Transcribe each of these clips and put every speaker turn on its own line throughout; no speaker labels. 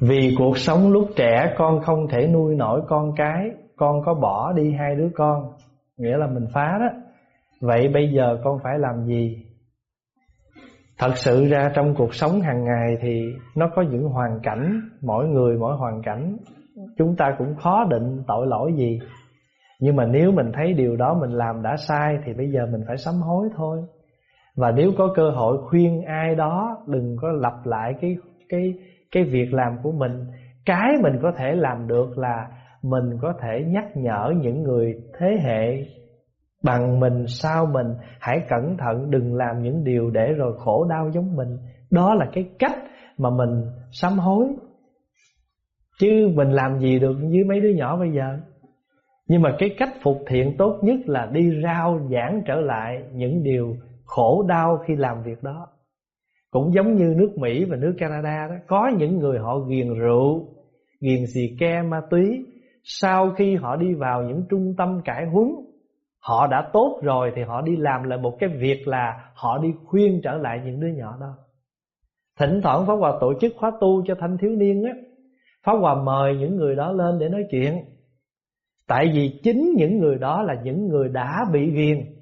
Vì cuộc sống lúc trẻ, con không thể nuôi nổi con cái, Con có bỏ đi hai đứa con. Nghĩa là mình phá đó. Vậy bây giờ con phải làm gì? Thật sự ra trong cuộc sống hàng ngày thì Nó có những hoàn cảnh, Mỗi người mỗi hoàn cảnh. Chúng ta cũng khó định tội lỗi gì. Nhưng mà nếu mình thấy điều đó mình làm đã sai Thì bây giờ mình phải sám hối thôi. Và nếu có cơ hội khuyên ai đó, Đừng có lặp lại cái cái cái việc làm của mình. Cái mình có thể làm được là Mình có thể nhắc nhở những người thế hệ Bằng mình, sau mình. Hãy cẩn thận, đừng làm những điều để rồi khổ đau giống mình. Đó là cái cách mà mình sám hối. Chứ mình làm gì được với mấy đứa nhỏ bây giờ. Nhưng mà cái cách phục thiện tốt nhất là đi rao giảng trở lại những điều khổ đau khi làm việc đó. Cũng giống như nước Mỹ và nước Canada đó Có những người họ ghiền rượu, ghiền xì ke ma túy. Sau khi họ đi vào những trung tâm cải huấn Họ đã tốt rồi thì họ đi làm lại một cái việc là Họ đi khuyên trở lại những đứa nhỏ đó. Thỉnh thoảng Pháp Hòa tổ chức khóa tu cho thanh thiếu niên á. Pháp Hòa mời những người đó lên để nói chuyện. Tại vì chính những người đó là những người đã bị ghiền.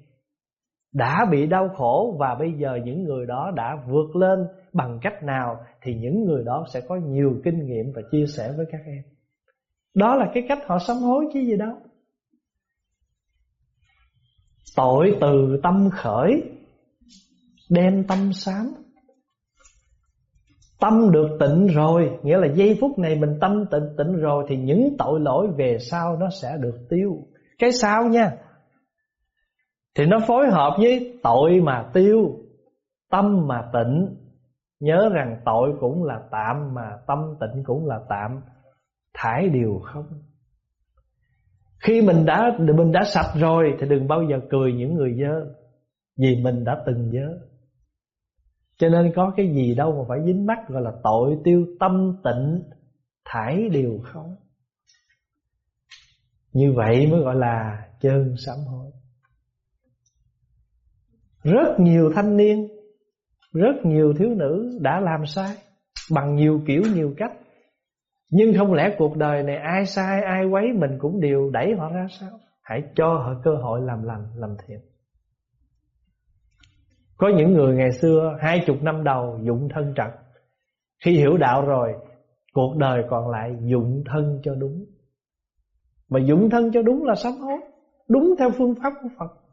Đã bị đau khổ Và bây giờ những người đó đã vượt lên bằng cách nào Thì những người đó sẽ có nhiều kinh nghiệm và chia sẻ với các em. Đó là cái cách họ sám hối chứ gì đâu. Tội từ tâm khởi, Đem tâm sám. Tâm được tịnh rồi, Nghĩa là giây phút này mình tâm tịnh tịnh rồi Thì những tội lỗi về sau nó sẽ được tiêu. Cái sau nha thì nó phối hợp với tội mà tiêu, Tâm mà tịnh. Nhớ rằng tội cũng là tạm Mà tâm tịnh cũng là tạm. Thải điều không. Khi mình đã mình đã sạch rồi Thì đừng bao giờ cười những người dơ, Vì mình đã từng dơ. Cho nên có cái gì đâu mà phải dính mắt Gọi là tội tiêu tâm tịnh, Thải điều không. Như vậy mới gọi là chân sám hối. Rất nhiều thanh niên, Rất nhiều thiếu nữ đã làm sai Bằng nhiều kiểu nhiều cách. Nhưng không lẽ cuộc đời này ai sai, ai quấy Mình cũng đều đẩy họ ra sao? Hãy cho họ cơ hội làm lành, làm thiện. Có những người ngày xưa, hai chục năm đầu, dụng thân trật Khi hiểu đạo rồi, Cuộc đời còn lại dụng thân cho đúng. Mà dụng thân cho đúng là sám hối Đúng theo phương pháp của Phật.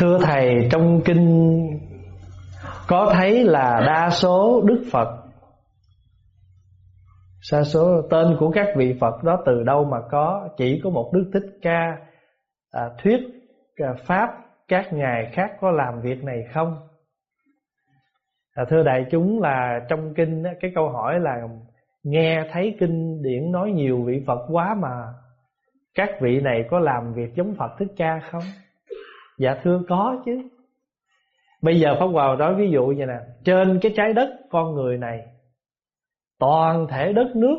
Thưa Thầy trong kinh Có thấy là đa số Đức Phật Sa số tên của các vị Phật đó từ đâu mà có Chỉ có một Đức Thích Ca à, Thuyết à, Pháp Các ngài khác có làm việc này không? À, Thưa đại chúng là trong kinh Cái câu hỏi là Nghe thấy kinh điển nói nhiều vị Phật quá mà Các vị này có làm việc giống Phật Thích Ca không? Dạ thưa có chứ. Bây giờ Pháp Hòa nói ví dụ như nè Trên cái trái đất con người này toàn thể đất nước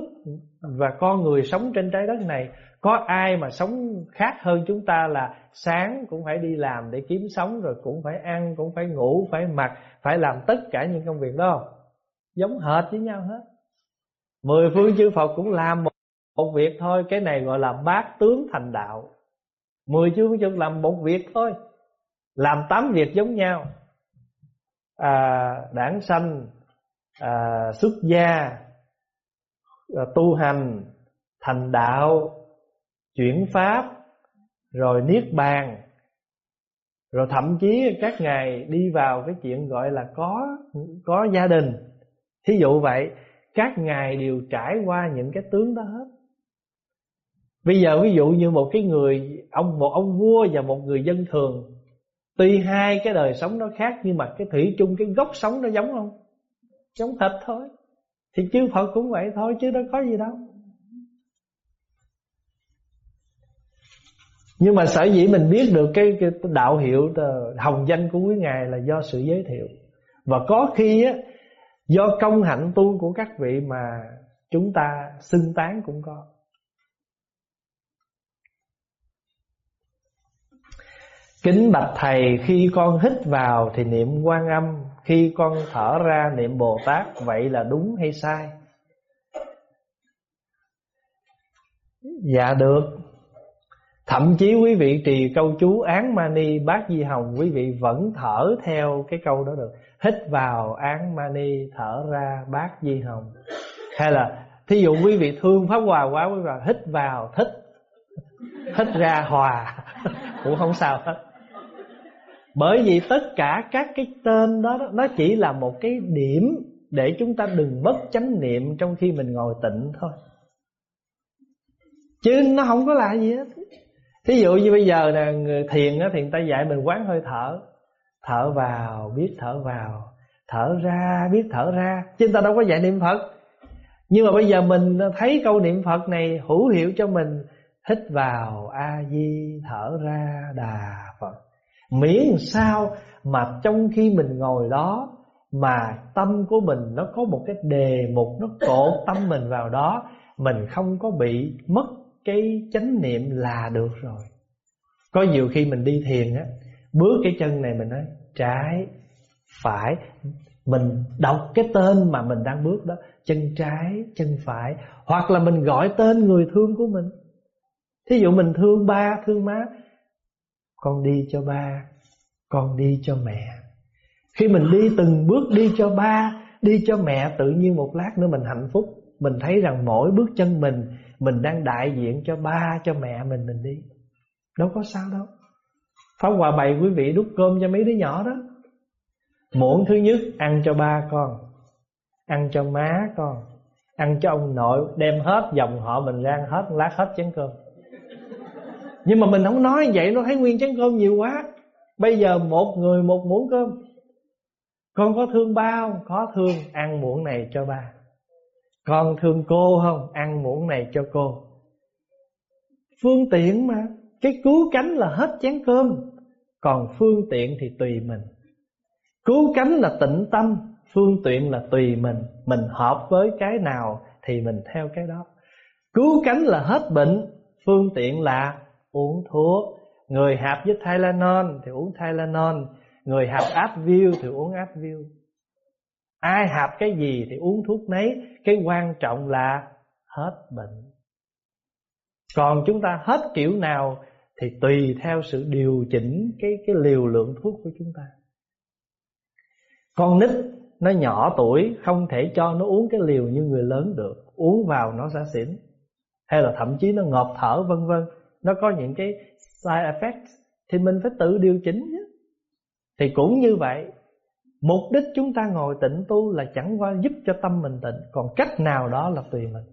và con người sống trên trái đất này có ai mà sống khác hơn chúng ta là sáng cũng phải đi làm để kiếm sống rồi cũng phải ăn cũng phải ngủ phải mặc phải làm tất cả những công việc đó giống hệt với nhau hết. Mười phương chư Phật cũng làm một, một việc thôi cái này gọi là bát tướng thành đạo. Mười chư Phật làm một việc thôi làm tám việc giống nhau. À, đảng sanh à, xuất gia à, tu hành thành đạo chuyển pháp rồi niết bàn rồi thậm chí các ngài đi vào cái chuyện gọi là có có gia đình. Thí dụ vậy các ngài đều trải qua những cái tướng đó hết. Bây giờ ví dụ như một cái người ông một ông vua và một người dân thường tuy hai cái đời sống nó khác nhưng mà cái thủy chung cái gốc sống nó giống không? Giống hệt thôi. Thì chư Phật cũng vậy thôi chứ đâu có gì đâu. Nhưng mà sở dĩ mình biết được cái, cái đạo hiệu ờ, hồng danh của quý ngài là do sự giới thiệu. Và có khi á do công hạnh tu của các vị mà chúng ta xưng tán cũng có. Kính bạch thầy, khi con hít vào thì niệm quan âm, Khi con thở ra niệm Bồ Tát, Vậy là đúng hay sai? Dạ được. Thậm chí quý vị trì câu chú án mani bát di hồng, Quý vị vẫn thở theo cái câu đó được. Hít vào án mani thở ra bát di hồng. Hay là, thí dụ quý vị thương pháp hòa quá, quý vị hít vào, thích, Hít ra hòa. Cũng không sao hết. Bởi vì tất cả các cái tên đó Nó chỉ là một cái điểm Để chúng ta đừng mất chánh niệm Trong khi mình ngồi tịnh thôi. Chứ nó không có là gì hết. Thí dụ như bây giờ nè người thiền á, thì người ta dạy mình quán hơi thở. Thở vào biết thở vào. Thở ra biết thở ra. Chứ người ta đâu có dạy niệm Phật. Nhưng mà bây giờ mình thấy câu niệm Phật này hữu hiệu cho mình. Hít vào A-di thở ra đà Phật. Miễn sao mà trong khi mình ngồi đó Mà tâm của mình nó có một cái đề mục Nó cột tâm mình vào đó Mình không có bị mất cái chánh niệm là được rồi. Có nhiều khi mình đi thiền á Bước cái chân này mình nói Trái Phải. Mình đọc cái tên mà mình đang bước đó Chân trái, chân phải. Hoặc là mình gọi tên người thương của mình. Thí dụ mình thương ba, thương má con đi cho ba, Con đi cho mẹ. Khi mình đi từng bước đi cho ba, Đi cho mẹ, tự nhiên một lát nữa mình hạnh phúc. Mình thấy rằng mỗi bước chân mình mình đang đại diện cho ba, cho mẹ mình mình đi. Đâu có sao đâu. Pháp Hòa bày quý vị đút cơm cho mấy đứa nhỏ đó. Muỗng thứ nhất, ăn cho ba con, Ăn cho má con, Ăn cho ông nội, Đem hết dòng họ mình ra, hết, lát hết chén cơm. Nhưng mà mình không nói vậy, Nó thấy nguyên chén cơm nhiều quá. Bây giờ một người một muỗng cơm. Con có thương ba không? Có thương, Ăn muỗng này cho ba. Con thương cô không? Ăn muỗng này cho cô. Phương tiện mà. Cái cứu cánh là hết chén cơm. Còn phương tiện thì tùy mình. Cứu cánh là tịnh tâm, Phương tiện là tùy mình. Mình hợp với cái nào Thì mình theo cái đó. Cứu cánh là hết bệnh, Phương tiện là uống thuốc. Người hạp với Tylenol Thì uống Tylenol. Người hạp Advil thì uống Advil. Ai hạp cái gì thì uống thuốc nấy. Cái quan trọng là hết bệnh. Còn chúng ta hết kiểu nào Thì tùy theo sự điều chỉnh Cái cái liều lượng thuốc của chúng ta. Con nít nó nhỏ tuổi, Không thể cho nó uống cái liều như người lớn được. Uống vào nó sẽ xỉn. Hay là thậm chí nó ngộp thở, vân vân. Nó có những cái side effects Thì mình phải tự điều chỉnh nhé. Thì cũng như vậy, Mục đích chúng ta ngồi tịnh tu là chẳng qua giúp cho tâm mình tịnh, Còn cách nào đó là tùy mình.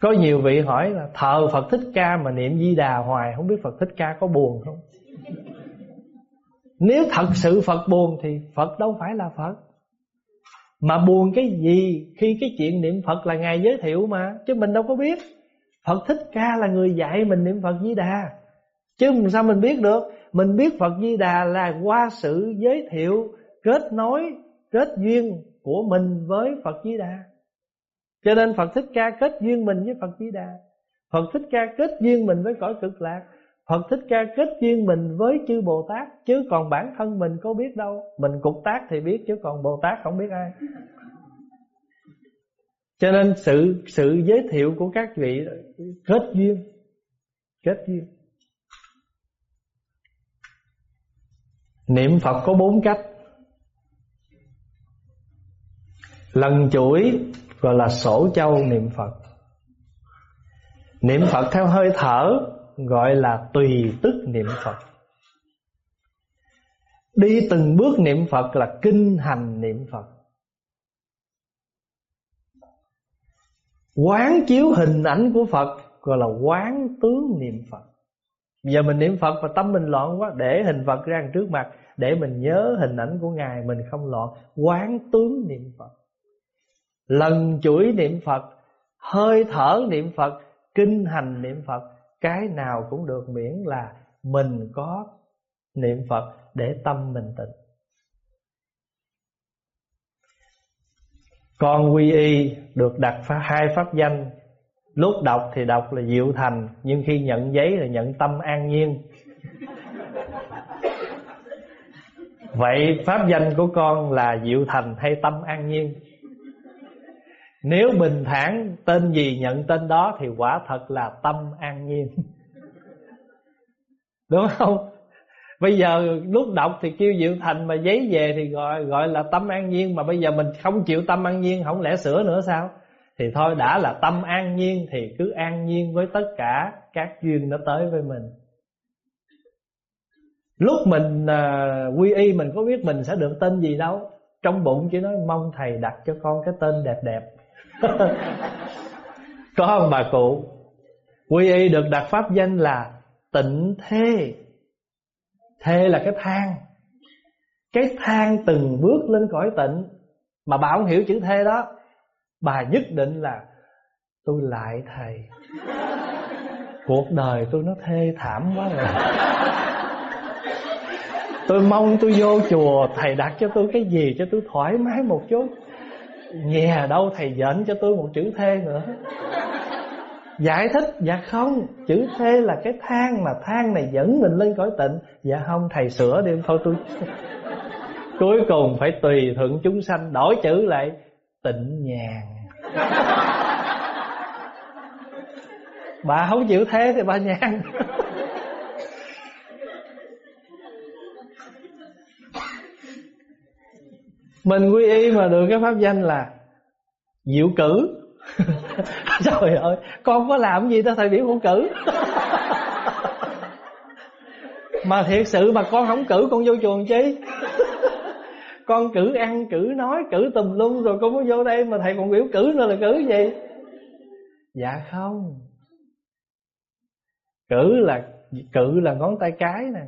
Có nhiều vị hỏi là, thờ Phật Thích Ca mà niệm Di Đà hoài, Không biết Phật Thích Ca có buồn không? Nếu thật sự Phật buồn thì Phật đâu phải là Phật. Mà buồn cái gì khi cái chuyện niệm Phật là Ngài giới thiệu mà, Chứ mình đâu có biết. Phật Thích Ca là người dạy mình niệm Phật Di Đà Chứ sao mình biết được mình biết Phật Di Đà là qua sự giới thiệu, kết nối, kết duyên của mình với Phật Di Đà. Cho nên Phật Thích Ca kết duyên mình với Phật Di Đà. Phật Thích Ca kết duyên mình với cõi cực lạc. Phật Thích Ca kết duyên mình với chư Bồ Tát chứ còn bản thân mình có biết đâu. Mình cục tác thì biết, chứ còn Bồ Tát không biết ai. Cho nên sự sự giới thiệu của các vị kết duyên, kết duyên. Niệm Phật có bốn cách. Lần chuỗi gọi là sổ châu niệm Phật. Niệm Phật theo hơi thở gọi là tùy tức niệm Phật. Đi từng bước niệm Phật là kinh hành niệm Phật. Quán chiếu hình ảnh của Phật, gọi là quán tướng niệm Phật. Giờ mình niệm Phật và tâm mình loạn quá, Để hình Phật ra trước mặt, Để mình nhớ hình ảnh của Ngài, Mình không loạn. Quán tướng niệm Phật. Lần chuỗi niệm Phật, Hơi thở niệm Phật, Kinh hành niệm Phật, Cái nào cũng được miễn là Mình có niệm Phật Để tâm mình tịnh. Con quy y được đặt hai pháp danh. Lúc đọc thì đọc là diệu thành, Nhưng khi nhận giấy là nhận tâm an nhiên. Vậy pháp danh của con là Diệu Thành hay Tâm An Nhiên? Nếu bình thản, tên gì nhận tên đó Thì quả thật là Tâm An Nhiên. Đúng không? Bây giờ lúc đọc thì kêu Diệu Thành mà giấy về thì gọi gọi là tâm an nhiên mà bây giờ mình không chịu tâm an nhiên không lẽ sửa nữa sao? Thì thôi đã là tâm an nhiên thì cứ an nhiên với tất cả các duyên nó tới với mình. Lúc mình uh, quy y mình có biết mình sẽ được tên gì đâu. Trong bụng chỉ nói mong thầy đặt cho con cái tên đẹp đẹp. có không bà cụ? Quy y được đặt pháp danh là tịnh thế Thê là cái thang. Cái thang từng bước lên cõi tịnh. Mà bà không hiểu chữ thê đó. Bà nhất định là, Tôi lại thầy. Cuộc đời tôi nó thê thảm quá rồi Tôi mong tôi vô chùa, Thầy đặt cho tôi cái gì cho tôi thoải mái một chút. Nhà đâu thầy dẫn cho tôi một chữ thê nữa. Giải thích Dạ không, Chữ thê là cái thang mà thang này dẫn mình lên cõi tịnh. Dạ không, thầy sửa đi, thôi tôi Cuối cùng phải tùy thuận chúng sanh Đổi chữ lại, Tịnh nhàn. Bà không chịu thế thì bà nhàn. Mình quy y mà được cái pháp danh là Diệu cử. Trời ơi, Con có làm gì tao thầy biểu không cử? Mà thiệt sự mà con không cử, con vô chuồng chi? Con cử ăn, cử nói, cử tùm lum Rồi con mới vô đây mà thầy còn biểu cử nữa là cử gì? Dạ không. Cử là Cự là ngón tay cái nè.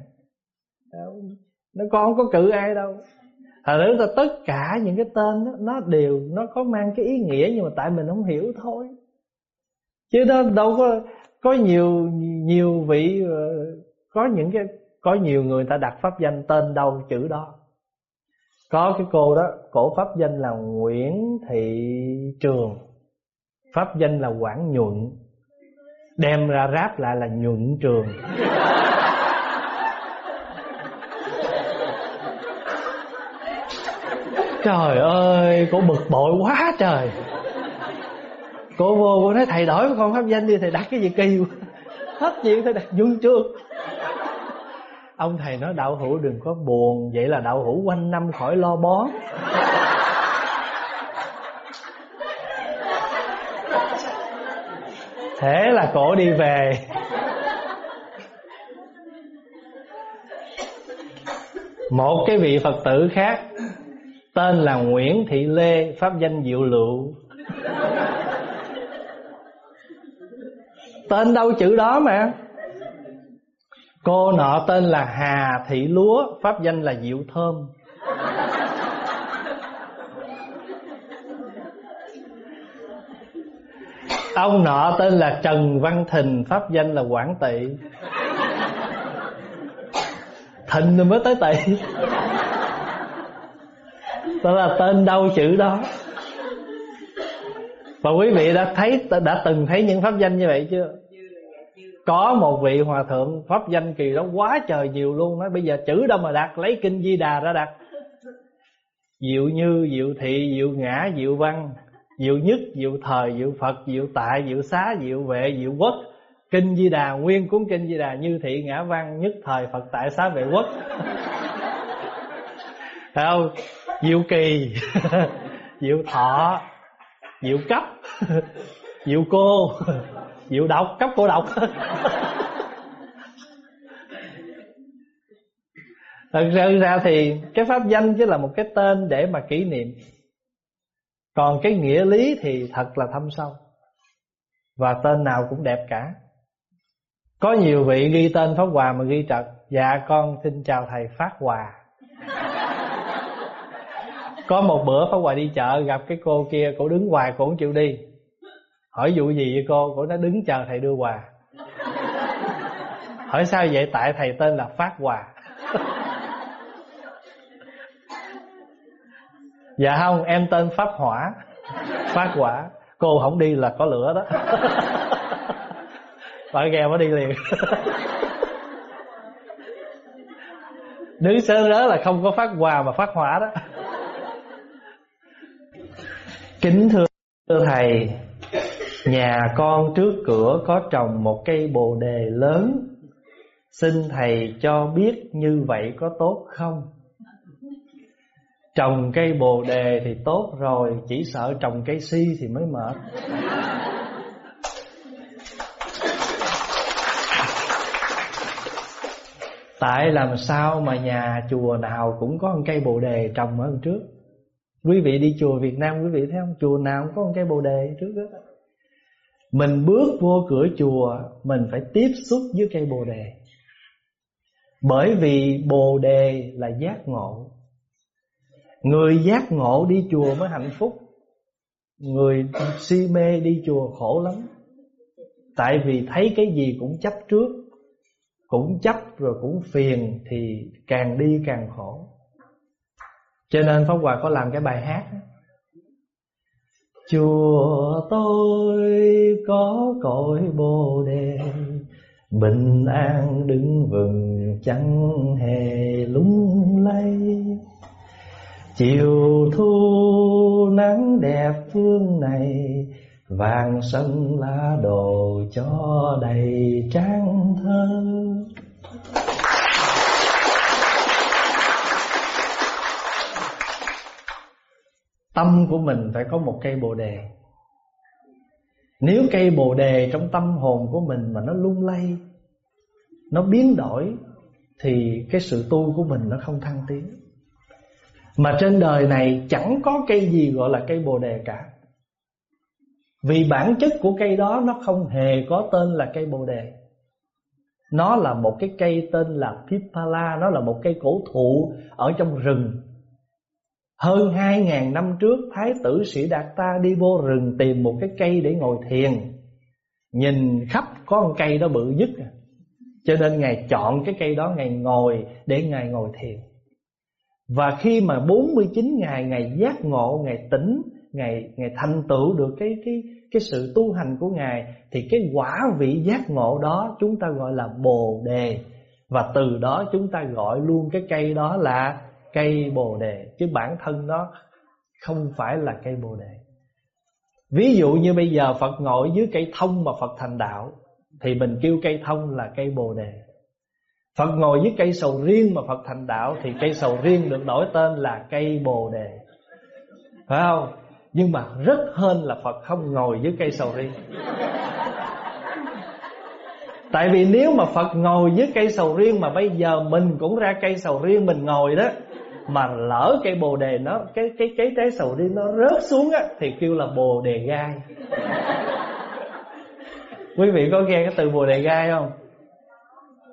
Nó con không có cự ai đâu. Thật ra tất cả những cái tên đó, nó đều nó có mang cái ý nghĩa nhưng mà tại mình không hiểu thôi. Chứ đó đâu có có nhiều nhiều vị ờ, có những cái có nhiều người ta đặt pháp danh tên đâu chữ đó. Có cái cô đó, cổ pháp danh là Nguyễn Thị Trường. Pháp danh là Quảng Nhuận. Đem ra ráp lại là Nhuận Trường. Trời ơi, Cô bực bội quá trời. Cô vô, cô nói, thầy đổi con pháp danh đi, Thầy đặt cái gì kỳ Hết chuyện thầy đặt dung chương Ông thầy nói, đạo hữu đừng có buồn, Vậy là đạo hữu quanh năm khỏi lo bó Thế là cổ đi về. Một cái vị Phật tử khác Tên là Nguyễn Thị Lê, Pháp danh Diệu Lựu. Tên đâu chữ đó mà? Cô nọ tên là Hà Thị Lúa, Pháp danh là Diệu Thơm. Ông nọ tên là Trần Văn Thình Pháp danh là Quảng Tị. Thịnh rồi mới tới Tị đó là tên đâu chữ đó. Và quý vị đã thấy, đã từng thấy những pháp danh như vậy chưa? Có một vị hòa thượng pháp danh kỳ đó quá trời nhiều luôn. Nói bây giờ chữ đâu mà đặt lấy kinh di đà ra đặt diệu như, diệu thị, diệu ngã, diệu văn, diệu nhất, diệu thời, diệu phật, diệu tại, diệu xá, diệu vệ, diệu quốc. Kinh di đà, nguyên cuốn kinh di đà như thị, ngã văn, nhất thời, phật tại, xá vệ quốc. Thấy không? Diệu kỳ. Diệu thọ. Diệu cấp. Diệu cô. Diệu độc. Cấp cô độc. Thật ra, ra thì cái pháp danh chỉ là một cái tên để mà kỷ niệm. Còn cái nghĩa lý thì thật là thâm sâu. Và tên nào cũng đẹp cả. Có nhiều vị ghi tên pháp hòa mà ghi trật. Dạ con xin chào thầy phát hòa có một bữa Pháp Hòa đi chợ, gặp cái cô kia Cổ đứng hoài cổ không chịu đi. Hỏi vụ gì vậy cô? Cổ nó đứng chờ thầy đưa quà. Hỏi sao vậy? Tại thầy tên là Phát quà Dạ không, em tên Pháp Hỏa. Phát Hỏa. Cô không đi là có lửa đó. Bà ghe mới đi liền. Đứng sớ rớ là không có phát quà mà phát hỏa đó kính thưa thầy, nhà con trước cửa có trồng một cây bồ đề lớn. Xin thầy cho biết như vậy có tốt không? Trồng cây bồ đề thì tốt rồi, chỉ sợ trồng cây si thì mới mệt. Tại làm sao mà nhà chùa nào cũng có một cây bồ đề trồng ở trước? Quý vị đi chùa Việt Nam, quý vị thấy không? Chùa nào cũng có một cây bồ đề trước đó Mình bước vô cửa chùa, Mình phải tiếp xúc với cây bồ đề. Bởi vì bồ đề là giác ngộ. Người giác ngộ đi chùa mới hạnh phúc. Người si mê đi chùa khổ lắm. Tại vì thấy cái gì cũng chấp trước, cũng chấp rồi cũng phiền thì càng đi càng khổ cho nên pháp hòa có làm cái bài hát chùa tôi có cội bồ đề, bình an đứng vừng chẳng hề lung lay. Chiều thu nắng đẹp phương này, vàng sân lá đồ cho đầy trang thơ. Tâm của mình phải có một cây bồ đề. Nếu cây bồ đề trong tâm hồn của mình mà nó lung lay, nó biến đổi, thì cái sự tu của mình nó không thăng tiến. Mà trên đời này chẳng có cây gì gọi là cây bồ đề cả. Vì bản chất của cây đó nó không hề có tên là cây bồ đề. Nó là một cái cây tên là Pipala, Nó là một cây cổ thụ ở trong rừng. Hơn hai ngàn năm trước Thái tử Sĩ Đạt Ta đi vô rừng tìm một cái cây để ngồi thiền. Nhìn khắp có một cây đó bự nhất. Cho nên Ngài chọn cái cây đó Ngài ngồi để Ngài ngồi thiền. Và khi mà 49 ngày Ngài giác ngộ, Ngài tỉnh ngài ngài thành tựu được cái cái cái sự tu hành của ngài thì cái quả vị giác ngộ đó chúng ta gọi là bồ đề. Và từ đó chúng ta gọi luôn cái cây đó là cây bồ đề, chứ bản thân nó không phải là cây bồ đề. Ví dụ như bây giờ phật ngồi dưới cây thông mà phật thành đạo, thì mình kêu cây thông là cây bồ đề. Phật ngồi dưới cây sầu riêng mà Phật thành đạo, Thì cây sầu riêng được đổi tên là cây bồ đề. Phải không? Nhưng mà rất hên là Phật không ngồi dưới cây sầu riêng. Tại vì nếu mà Phật ngồi dưới cây sầu riêng Mà bây giờ mình cũng ra cây sầu riêng mình ngồi đó mà lỡ cây bồ đề nó, Cái cái cái trái sầu riêng nó rớt xuống á, Thì kêu là bồ đề gai. Quý vị có nghe cái từ bồ đề gai không?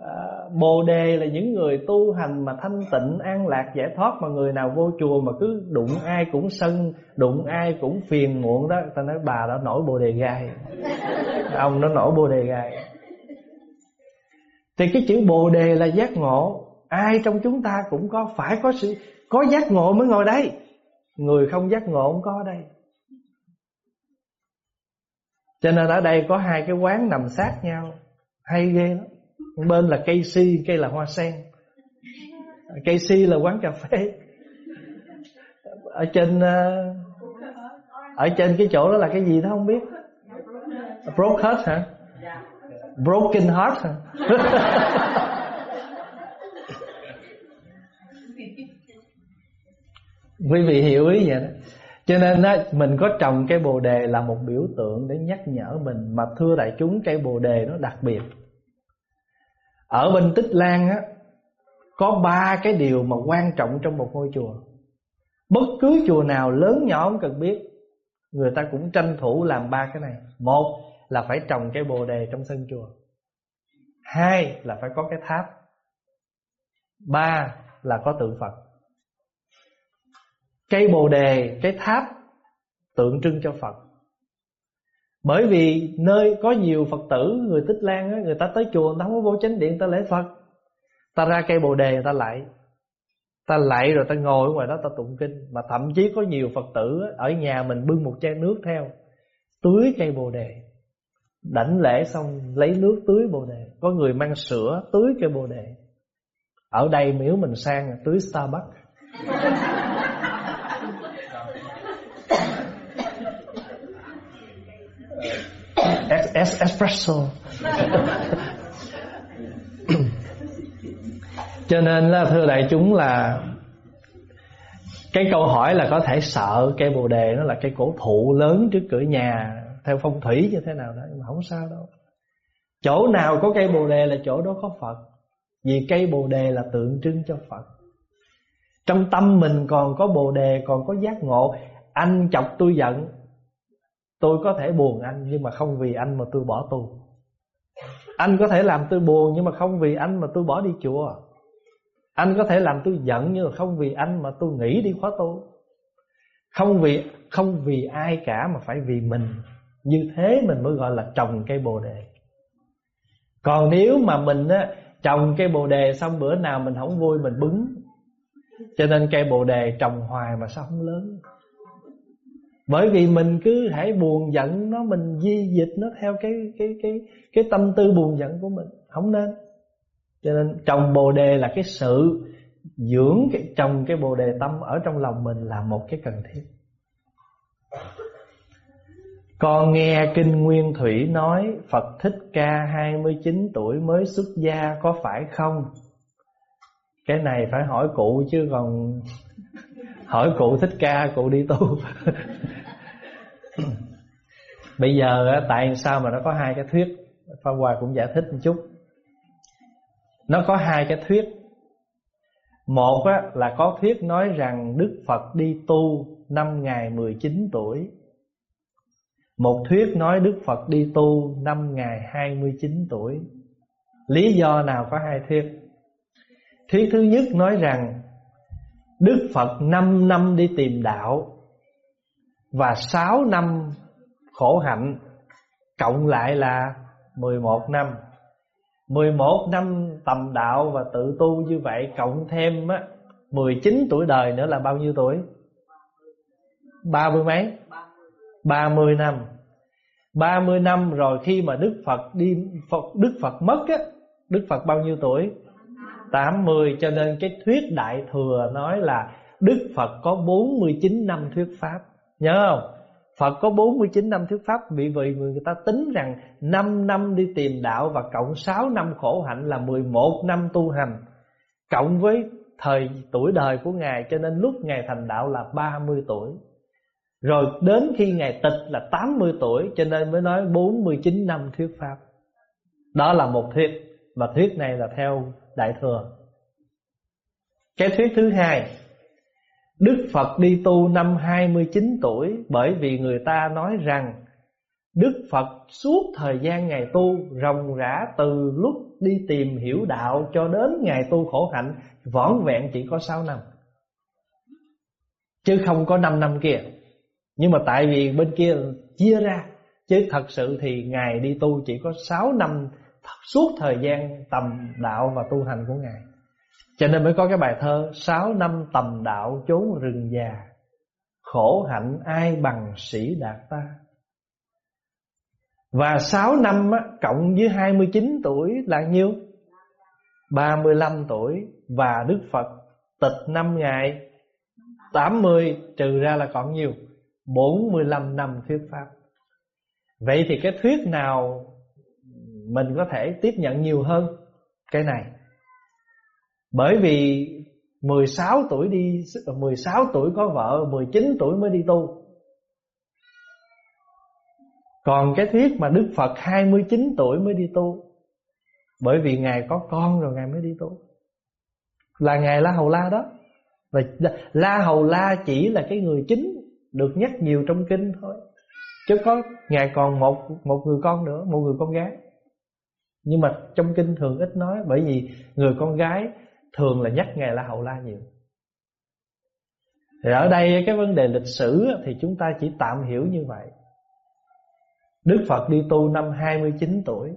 À, bồ đề là những người tu hành mà thanh tịnh, an lạc, giải thoát Mà người nào vô chùa mà cứ đụng ai cũng sân, Đụng ai cũng phiền muộn đó, Ta nói, bà đã nổi bồ đề gai. Ông nó nổi bồ đề gai. Thì cái chữ bồ đề là giác ngộ. Ai trong chúng ta cũng có Phải có sự có giác ngộ mới ngồi đây. Người không giác ngộ không có đây. Cho nên ở đây có hai cái quán nằm sát nhau. Hay ghê lắm. Bên là cây si cây là hoa sen. Cây si là quán cà phê. Ở trên ờ, ở trên cái chỗ đó là cái gì đó không biết. Broke heart hả? Broken heart hả quý vị hiểu ý vậy đó. Cho nên á, mình có trồng cây bồ đề là một biểu tượng để nhắc nhở mình mà thưa đại chúng cây bồ đề nó đặc biệt. Ở bên Tích Lan á Có ba cái điều mà quan trọng trong một ngôi chùa. Bất cứ chùa nào lớn nhỏ cũng cần biết Người ta cũng tranh thủ làm ba cái này. Một là phải trồng cây bồ đề trong sân chùa. Hai là phải có cái tháp. Ba là có tượng Phật. Cây bồ đề, cái tháp tượng trưng cho Phật. Bởi vì nơi có nhiều Phật tử Người Tích Lan á, Người ta tới chùa người ta không có vô chánh điện ta lễ Phật. Ta ra cây bồ đề người ta lạy Ta lạy rồi ta ngồi ngoài đó ta tụng kinh. Mà thậm chí có nhiều Phật tử Ở nhà mình bưng một chai nước theo Tưới cây bồ đề. Đảnh lễ xong lấy nước tưới bồ đề. Có người mang sữa tưới cây bồ đề. Ở đây miếu mình sang tưới Starbucks. Es, es, espresso. Cho nên là thưa đại chúng là cái câu hỏi là có thể sợ cây bồ đề nó là cây cổ thụ lớn trước cửa nhà theo phong thủy như thế nào đó nhưng mà không sao đâu. Chỗ nào có cây bồ đề là chỗ đó có phật vì cây bồ đề là tượng trưng cho phật. Trong tâm mình còn có bồ đề còn có giác ngộ. Anh chọc tôi giận tôi có thể buồn anh nhưng mà không vì anh mà tôi bỏ tu anh có thể làm tôi buồn nhưng mà không vì anh mà tôi bỏ đi chùa. Anh có thể làm tôi giận nhưng mà không vì anh mà tôi nghỉ đi khóa tu. Không vì không vì ai cả mà phải vì mình. Như thế mình mới gọi là trồng cây bồ đề. Còn nếu mà mình á, trồng cây bồ đề xong bữa nào mình không vui mình bứng. Cho nên cây bồ đề trồng hoài mà sao không lớn? Bởi vì mình cứ hãy buồn giận nó, mình di dịch nó theo cái cái cái cái tâm tư buồn giận của mình. Không nên. Cho nên trồng bồ đề là cái sự dưỡng cái trồng cái bồ đề tâm ở trong lòng mình là một cái cần thiết. Con nghe Kinh Nguyên Thủy nói, Phật Thích Ca 29 tuổi mới xuất gia có phải không? Cái này phải hỏi cụ chứ còn, Hỏi cụ Thích Ca, cụ đi tu. Bây giờ tại sao mà nó có hai cái thuyết? Pháp Hòa cũng giải thích một chút. Nó có hai cái thuyết. Một á, là có thuyết nói rằng Đức Phật đi tu năm ngày 19 tuổi. Một thuyết nói Đức Phật đi tu năm ngày 29 tuổi. Lý do nào có hai thuyết? Thuyết thứ nhất nói rằng Đức Phật 5 năm đi tìm đạo Và 6 năm khổ hạnh Cộng lại là 11 năm 11 năm tầm đạo và tự tu như vậy Cộng thêm á 19 tuổi đời nữa là bao nhiêu tuổi? Ba mươi mấy? Ba mươi năm Ba mươi năm rồi khi mà Đức Phật đi Phật, Đức Phật mất á Đức Phật bao nhiêu tuổi? 80 cho nên cái thuyết đại thừa nói là Đức Phật có 49 năm thuyết pháp Nhớ không? Phật có 49 năm thuyết pháp Bị Vì người ta tính rằng 5 năm đi tìm đạo Và cộng 6 năm khổ hạnh là 11 năm tu hành. Cộng với thời, tuổi đời của Ngài, Cho nên lúc Ngài thành đạo là 30 tuổi. Rồi đến khi Ngài tịch là 80 tuổi, Cho nên mới nói 49 năm thuyết pháp. Đó là một thuyết, Và thuyết này là theo Đại Thừa. Cái thuyết thứ hai Đức Phật đi tu năm 29 tuổi bởi vì người ta nói rằng Đức Phật suốt thời gian ngày tu ròng rã từ lúc đi tìm hiểu đạo cho đến ngày tu khổ hạnh, vỏn vẹn chỉ có 6 năm. Chứ không có 5 năm kia. Nhưng mà tại vì bên kia chia ra, chứ thật sự thì ngài đi tu chỉ có 6 năm suốt thời gian tầm đạo và tu hành của ngài. Cho nên mới có cái bài thơ Sáu năm tầm đạo chốn rừng già Khổ hạnh ai bằng sĩ đạt ta Và sáu năm á, cộng với 29 tuổi là nhiêu? 35 tuổi Và Đức Phật tịch năm ngày 80 trừ ra là còn nhiêu? 45 năm thuyết Pháp Vậy thì cái thuyết nào mình có thể tiếp nhận nhiều hơn cái này bởi vì 16 tuổi đi 16 tuổi có vợ 19 tuổi mới đi tu. Còn cái thuyết mà Đức Phật 29 tuổi mới đi tu, Bởi vì Ngài có con rồi Ngài mới đi tu. Là Ngài La Hầu La đó. Và La Hầu La chỉ là cái người chính Được nhắc nhiều trong kinh thôi. Chứ có Ngài còn một một người con nữa, Một người con gái. Nhưng mà trong kinh thường ít nói, Bởi vì người con gái thường là nhắc ngài là hậu La nhiều. Thì ở đây cái vấn đề lịch sử thì chúng ta chỉ tạm hiểu như vậy. Đức Phật đi tu năm 29 tuổi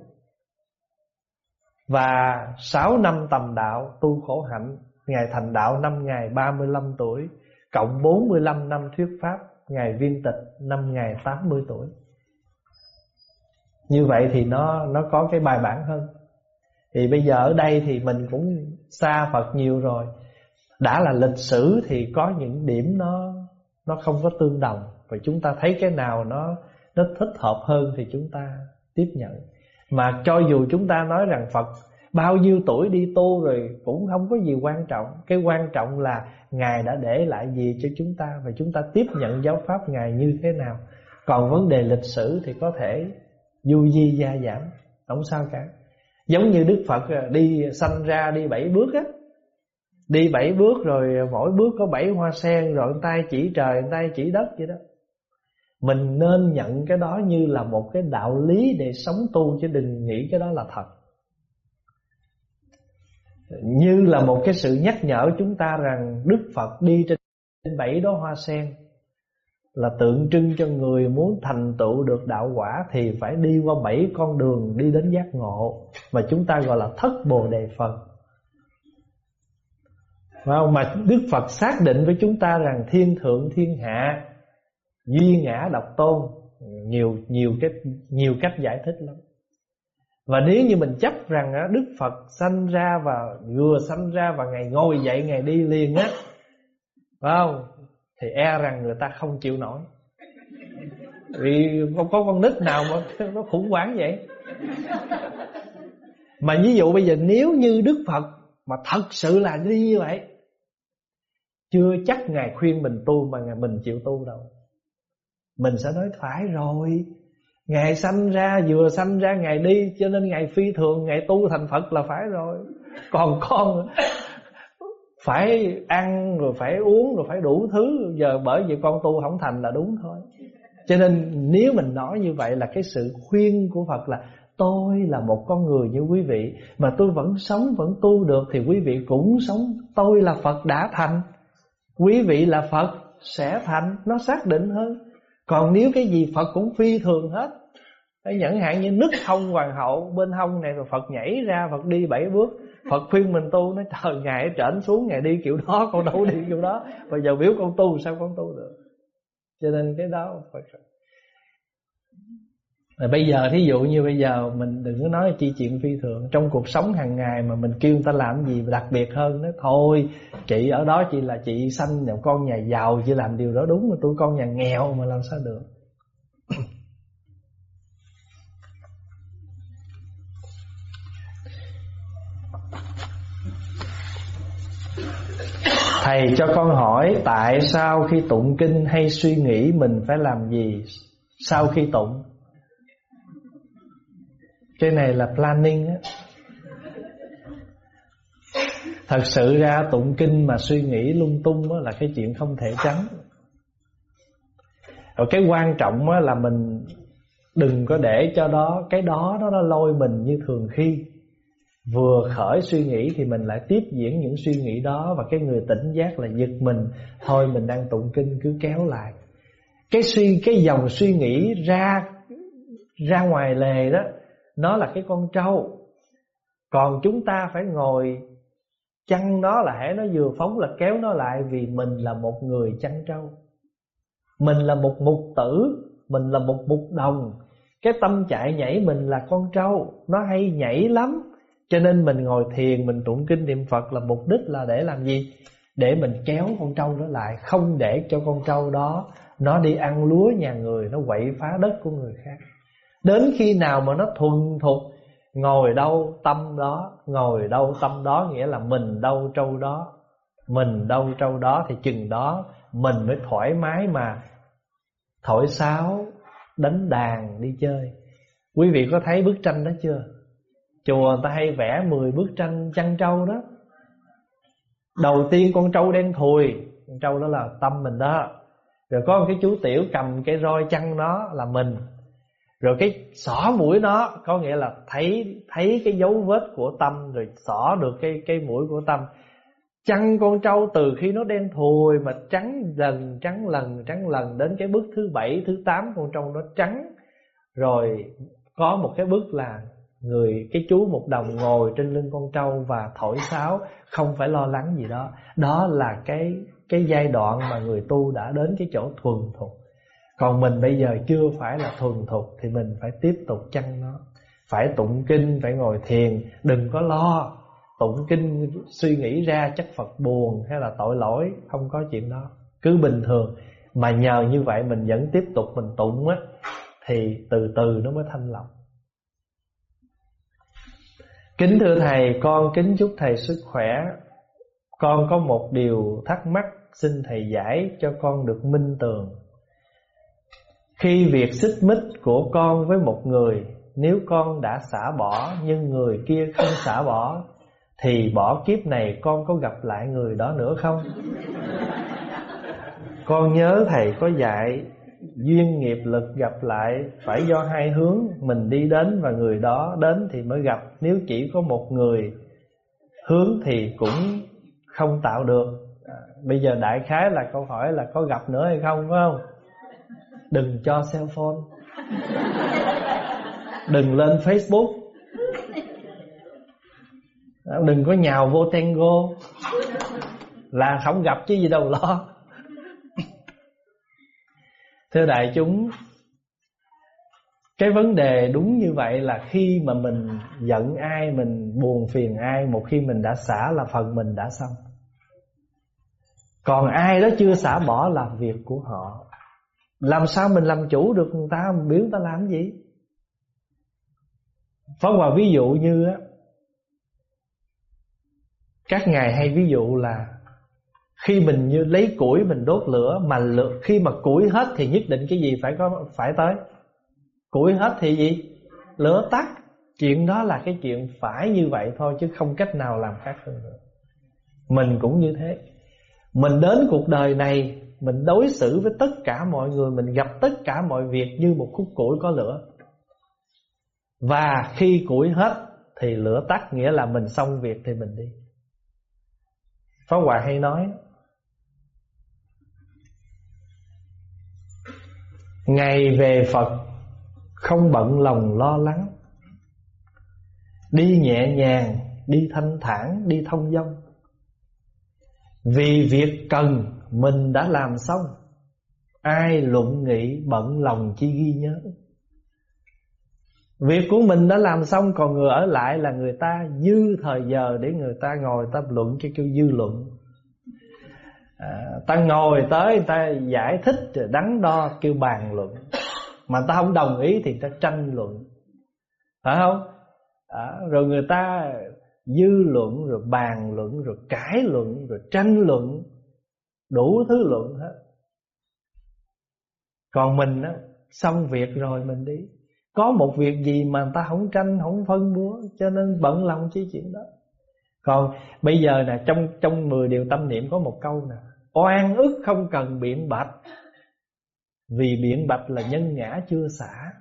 và 6 năm tầm đạo tu khổ hạnh, Ngài thành đạo năm ngày 35 tuổi, cộng 45 năm thuyết pháp, Ngài viên tịch năm ngày 80 tuổi. Như vậy thì nó nó có cái bài bản hơn. Thì bây giờ ở đây thì mình cũng xa Phật nhiều rồi. Đã là lịch sử thì có những điểm nó nó không có tương đồng. Và chúng ta thấy cái nào nó nó thích hợp hơn thì chúng ta tiếp nhận. Mà cho dù chúng ta nói rằng Phật bao nhiêu tuổi đi tu rồi cũng không có gì quan trọng. Cái quan trọng là ngài đã để lại gì cho chúng ta và chúng ta tiếp nhận giáo pháp ngài như thế nào. Còn vấn đề lịch sử thì có thể du di gia giảm. Không sao cả giống như đức phật đi sanh ra đi bảy bước á. Đi bảy bước rồi mỗi bước có bảy hoa sen rồi tay chỉ trời tay chỉ đất vậy đó. Mình nên nhận cái đó như là một cái đạo lý để sống tu chứ đừng nghĩ cái đó là thật. Như là một cái sự nhắc nhở chúng ta rằng Đức Phật đi trên bảy đó hoa sen là tượng trưng cho người muốn thành tựu được đạo quả thì phải đi qua bảy con đường đi đến giác ngộ mà chúng ta gọi là thất bồ đề Phật. Mà Đức Phật xác định với chúng ta rằng thiên thượng, thiên hạ, duy ngã độc tôn, nhiều nhiều cái, nhiều cách giải thích lắm. Và nếu như mình chấp rằng Đức Phật sanh ra và vừa sanh ra và ngày ngồi dậy, ngày đi liền á, Phải không? Thì e rằng người ta không chịu nổi. Vì không có con nít nào mà nó khủng hoảng vậy. Mà ví dụ bây giờ nếu như Đức Phật mà thật sự là đi như vậy, Chưa chắc Ngài khuyên mình tu mà Ngài mình chịu tu đâu. Mình sẽ nói phải rồi. Ngài sanh ra, vừa sanh ra, Ngài đi, Cho nên Ngài phi thường, Ngài tu thành Phật là phải rồi. Còn con phải ăn rồi phải uống rồi phải đủ thứ Giờ bởi vì con tu không thành là đúng thôi. Cho nên nếu mình nói như vậy là cái sự khuyên của Phật là Tôi là một con người như quý vị Mà tôi vẫn sống vẫn tu được Thì quý vị cũng sống. Tôi là Phật đã thành. Quý vị là Phật sẽ thành. Nó xác định hơn. Còn nếu cái gì Phật cũng phi thường hết Đấy, Chẳng hạn như nứt hông hoàng hậu Bên hông này rồi Phật nhảy ra Phật đi bảy bước Phật khuyên mình tu, Nói, trời ngày trển xuống ngày đi kiểu đó, Con đâu đi kiểu đó. Bây giờ biểu con tu, sao con tu được? Cho nên cái đó Phật rồi bây giờ, thí dụ như bây giờ mình đừng có nói chi chuyện phi thường, Trong cuộc sống hàng ngày mà mình kêu người ta làm gì đặc biệt hơn nó Thôi, chị ở đó chị là chị sanh nhà con nhà giàu, Chị làm điều đó đúng mà tôi con nhà nghèo mà làm sao được? Thầy cho con hỏi Tại sao khi tụng kinh hay suy nghĩ Mình phải làm gì Sau khi tụng? Cái này là planning á. Thật sự ra tụng kinh mà suy nghĩ lung tung là cái chuyện không thể tránh. Rồi cái quan trọng là mình đừng có để cho đó, Cái đó đó nó lôi mình như thường khi. Vừa khởi suy nghĩ thì mình lại tiếp diễn những suy nghĩ đó Và cái người tỉnh giác là giật mình. Thôi mình đang tụng kinh cứ kéo lại. Cái suy, cái dòng suy nghĩ ra ra ngoài lề đó, nó là cái con trâu. Còn chúng ta phải ngồi, chăn nó là hễ nó vừa phóng là kéo nó lại vì mình là một người chăn trâu. Mình là một mục tử, mình là một mục đồng. Cái tâm chạy nhảy mình là con trâu, nó hay nhảy lắm cho nên mình ngồi thiền, mình tụng kinh niệm phật là mục đích là để làm gì? Để mình kéo con trâu đó lại, không để cho con trâu đó nó đi ăn lúa nhà người, nó quậy phá đất của người khác. Đến khi nào mà nó thuần thục, Ngồi đâu tâm đó, Ngồi đâu tâm đó Nghĩa là mình đâu trâu đó, Mình đâu trâu đó Thì chừng đó Mình mới thoải mái mà Thổi sáo, Đánh đàn, đi chơi. Quý vị có thấy bức tranh đó chưa? Chùa người ta hay vẽ 10 bức tranh, chăn trâu đó. Đầu tiên con trâu đen thùi, Con trâu đó là tâm mình đó. Rồi có một cái chú tiểu cầm cái roi chăn đó là mình. Rồi cái xỏ mũi nó, có nghĩa là thấy thấy cái dấu vết của tâm, rồi xỏ được cái cái mũi của tâm. Chăn con trâu từ khi nó đen thùi mà trắng lần trắng lần trắng lần đến cái bước thứ bảy, thứ tám con trâu nó trắng. Rồi có một cái bước là người cái chú một đồng ngồi trên lưng con trâu và thổi sáo không phải lo lắng gì đó. Đó là cái cái giai đoạn mà người tu đã đến cái chỗ thuần thục. Còn mình bây giờ chưa phải là thuần thục Thì mình phải tiếp tục chăn nó. Phải tụng kinh, phải ngồi thiền Đừng có lo. Tụng kinh suy nghĩ ra chắc Phật buồn hay là tội lỗi không có chuyện đó. Cứ bình thường. Mà nhờ như vậy mình vẫn tiếp tục mình tụng á thì từ từ nó mới thanh lọc kính thưa thầy, con kính chúc thầy sức khỏe. Con có một điều thắc mắc xin thầy giải cho con được minh tường. Khi việc xích mích của con với một người, nếu con đã xả bỏ nhưng người kia không xả bỏ, thì bỏ kiếp này con có gặp lại người đó nữa không? Con nhớ thầy có dạy duyên nghiệp lực gặp lại phải do hai hướng mình đi đến và người đó đến thì mới gặp. Nếu chỉ có một người hướng thì cũng không tạo được. À, bây giờ đại khái là câu hỏi là có gặp nữa hay không phải không? Đừng cho cell phone. Đừng lên facebook. Đừng có nhào vô tango. Là không gặp chứ gì đâu lo thưa đại chúng, cái vấn đề đúng như vậy là khi mà mình giận ai, mình buồn phiền ai, một khi mình đã xả là phần mình đã xong. Còn ai đó chưa xả bỏ là việc của họ. Làm sao mình làm chủ được người ta mình biểu ta làm gì? Phóng vào ví dụ như á, Các ngài hay ví dụ là khi mình như lấy củi mình đốt lửa Mà lửa, khi mà củi hết thì nhất định cái gì phải có phải tới? Củi hết thì gì? Lửa tắt. Chuyện đó là cái chuyện phải như vậy thôi Chứ không cách nào làm khác hơn nữa Mình cũng như thế. Mình đến cuộc đời này Mình đối xử với tất cả mọi người Mình gặp tất cả mọi việc như một khúc củi có lửa. Và khi củi hết Thì lửa tắt nghĩa là mình xong việc thì mình đi. Pháp Hòa hay nói Ngày về Phật, Không bận lòng lo lắng. Đi nhẹ nhàng, Đi thanh thản, Đi thông dong. Vì việc cần, Mình đã làm xong. Ai luận nghị bận lòng chi ghi nhớ? Việc của mình đã làm xong, Còn người ở lại là người ta dư thời giờ Để người ta ngồi ta luận cho kêu dư luận à, Ta ngồi tới ta giải thích rồi đắn đo kêu bàn luận. Mà ta không đồng ý thì ta tranh luận. Phải không? À, Rồi người ta dư luận rồi bàn luận rồi cãi luận rồi tranh luận. Đủ thứ luận hết. Còn mình á xong việc rồi mình đi. Có một việc gì mà người ta không tranh không phân búa cho nên bận lòng chi chuyện đó. Còn bây giờ nè trong trong 10 điều tâm niệm có một câu nè oan ức không cần biện bạch. Vì biện bạch là nhân ngã chưa xả.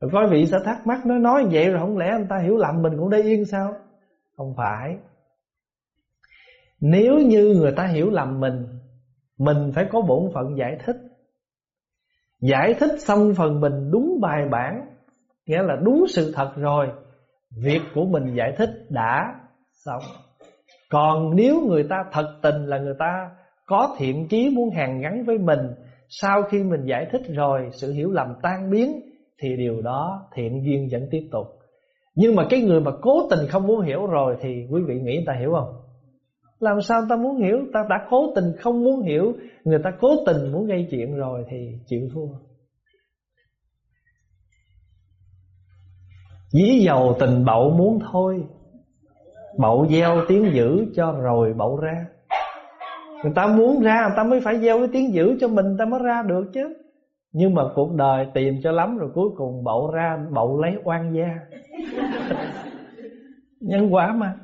Rồi có vị sẽ thắc mắc, nó nói vậy rồi không lẽ anh ta hiểu lầm mình cũng để yên sao? Không phải. Nếu như người ta hiểu lầm mình mình phải có bổn phận giải thích. Giải thích xong phần mình đúng bài bản, nghĩa là đúng sự thật rồi, việc của mình giải thích đã xong còn nếu người ta thật tình là người ta có thiện chí muốn hàn gắn với mình, sau khi mình giải thích rồi, sự hiểu lầm tan biến, thì điều đó thiện duyên vẫn tiếp tục. Nhưng mà cái người mà cố tình không muốn hiểu rồi thì quý vị nghĩ người ta hiểu không? Làm sao ta muốn hiểu? Ta đã cố tình không muốn hiểu, Người ta cố tình muốn gây chuyện rồi Thì chịu thua. Dí dầu tình bậu muốn thôi Bậu gieo tiếng dữ cho rồi bậu ra. Người ta muốn ra, Người ta mới phải gieo cái tiếng dữ cho mình Ta mới ra được chứ. Nhưng mà cuộc đời tìm cho lắm Rồi cuối cùng bậu ra, Bậu lấy oan gia. Nhân quả mà.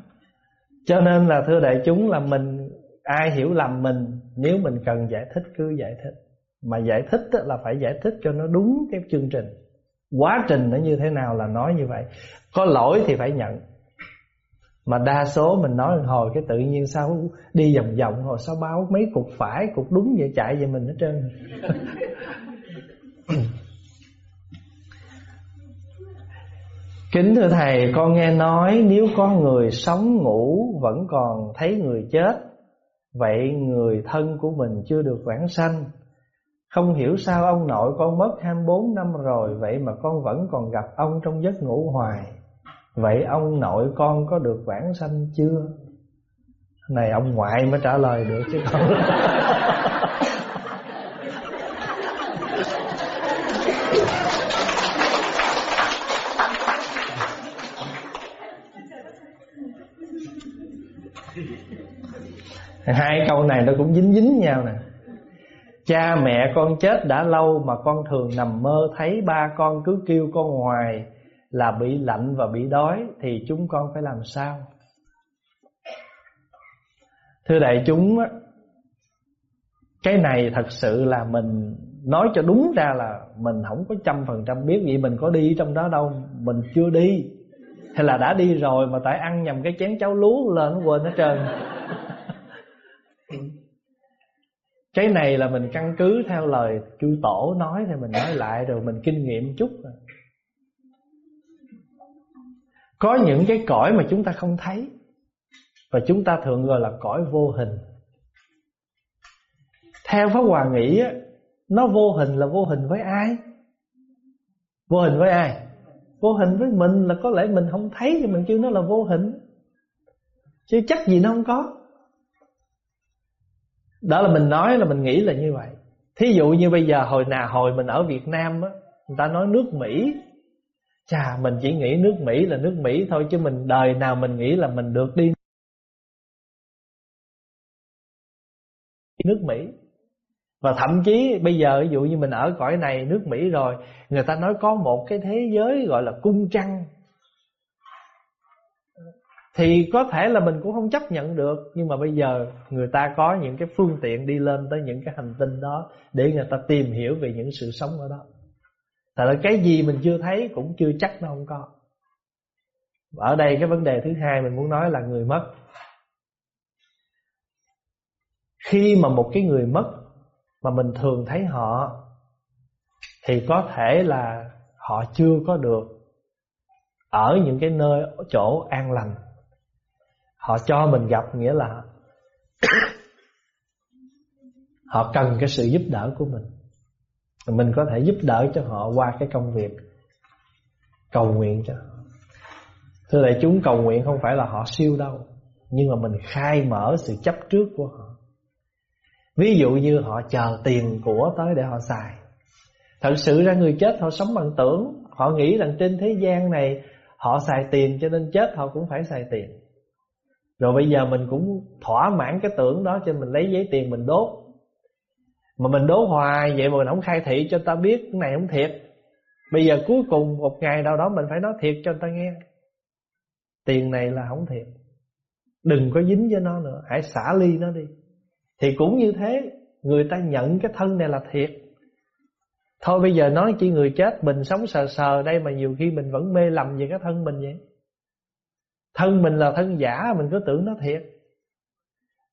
Cho nên là, thưa đại chúng, là mình, Ai hiểu lầm mình, Nếu mình cần giải thích cứ giải thích. Mà giải thích là phải giải thích cho nó đúng cái chương trình. Quá trình nó như thế nào là nói như vậy. Có lỗi thì phải nhận. Mà đa số mình nói hồi cái tự nhiên sao Đi vòng vòng hồi sao báo mấy cục phải Cục đúng vậy chạy về mình hết trơn. Kính thưa Thầy, con nghe nói nếu có người sống ngủ vẫn còn thấy người chết Vậy người thân của mình chưa được vãng sanh. Không hiểu sao ông nội con mất 24 năm rồi Vậy mà con vẫn còn gặp ông trong giấc ngủ hoài. Vậy ông nội con có được vãng sanh chưa? Này, ông ngoại mới trả lời được chứ không. Hai câu này nó cũng dính dính nhau nè. Cha mẹ con chết đã lâu mà con thường nằm mơ thấy ba con cứ kêu con hoài là bị lạnh và bị đói thì chúng con phải làm sao? Thưa đại chúng, Cái này thật sự là mình Nói cho đúng ra là Mình không có trăm phần trăm biết vậy mình có đi trong đó đâu, Mình chưa đi Hay là đã đi rồi mà tại ăn nhầm cái chén cháo lúa lên quên hết trơn cái này là mình căn cứ theo lời chư tổ nói thì mình nói lại rồi mình kinh nghiệm chút rồi. Có những cái cõi mà chúng ta không thấy. Và chúng ta thường gọi là cõi vô hình. Theo Pháp Hòa nghĩ Nó vô hình là vô hình với ai? Vô hình với ai? Vô hình với mình là có lẽ mình không thấy Thì mình kêu nó là vô hình. Chứ chắc gì nó không có. Đó là mình nói là mình nghĩ là như vậy. Thí dụ như bây giờ hồi nào, hồi mình ở Việt Nam á, người ta nói nước Mỹ chà, mình chỉ nghĩ nước Mỹ là nước Mỹ thôi, chứ mình, đời nào mình nghĩ là mình được đi nước Mỹ. Và thậm chí bây giờ, ví dụ như mình ở cõi này, nước Mỹ rồi, Người ta nói có một cái thế giới gọi là cung trăng. Thì có thể là mình cũng không chấp nhận được, nhưng mà bây giờ người ta có những cái phương tiện đi lên tới những cái hành tinh đó để người ta tìm hiểu về những sự sống ở đó tại là cái gì mình chưa thấy cũng chưa chắc nó không có. Ở đây cái vấn đề thứ hai mình muốn nói là người mất. Khi mà một cái người mất mà mình thường thấy họ, thì có thể là họ chưa có được ở những cái nơi, chỗ an lành. Họ cho mình gặp nghĩa là Họ cần cái sự giúp đỡ của mình. Mình có thể giúp đỡ cho họ qua cái công việc Cầu nguyện cho Thưa đại chúng, cầu nguyện không phải là họ siêu đâu, Nhưng mà mình khai mở sự chấp trước của họ. Ví dụ như họ chờ tiền của tới để họ xài. Thật sự ra người chết họ sống bằng tưởng. Họ nghĩ rằng trên thế gian này Họ xài tiền cho nên chết họ cũng phải xài tiền. Rồi bây giờ mình cũng thỏa mãn cái tưởng đó Cho mình lấy giấy tiền mình đốt. Mà mình đố hoài, Vậy mà mình không khai thị cho ta biết Cái này không thiệt. Bây giờ cuối cùng một ngày nào đó Mình phải nói thiệt cho người ta nghe. Tiền này là không thiệt. Đừng có dính với nó nữa. Hãy xả ly nó đi. Thì cũng như thế, Người ta nhận cái thân này là thiệt. Thôi bây giờ nói chỉ người chết, Mình sống sờ sờ đây mà nhiều khi mình vẫn mê lầm về cái thân mình vậy. Thân mình là thân giả, Mình cứ tưởng nó thiệt.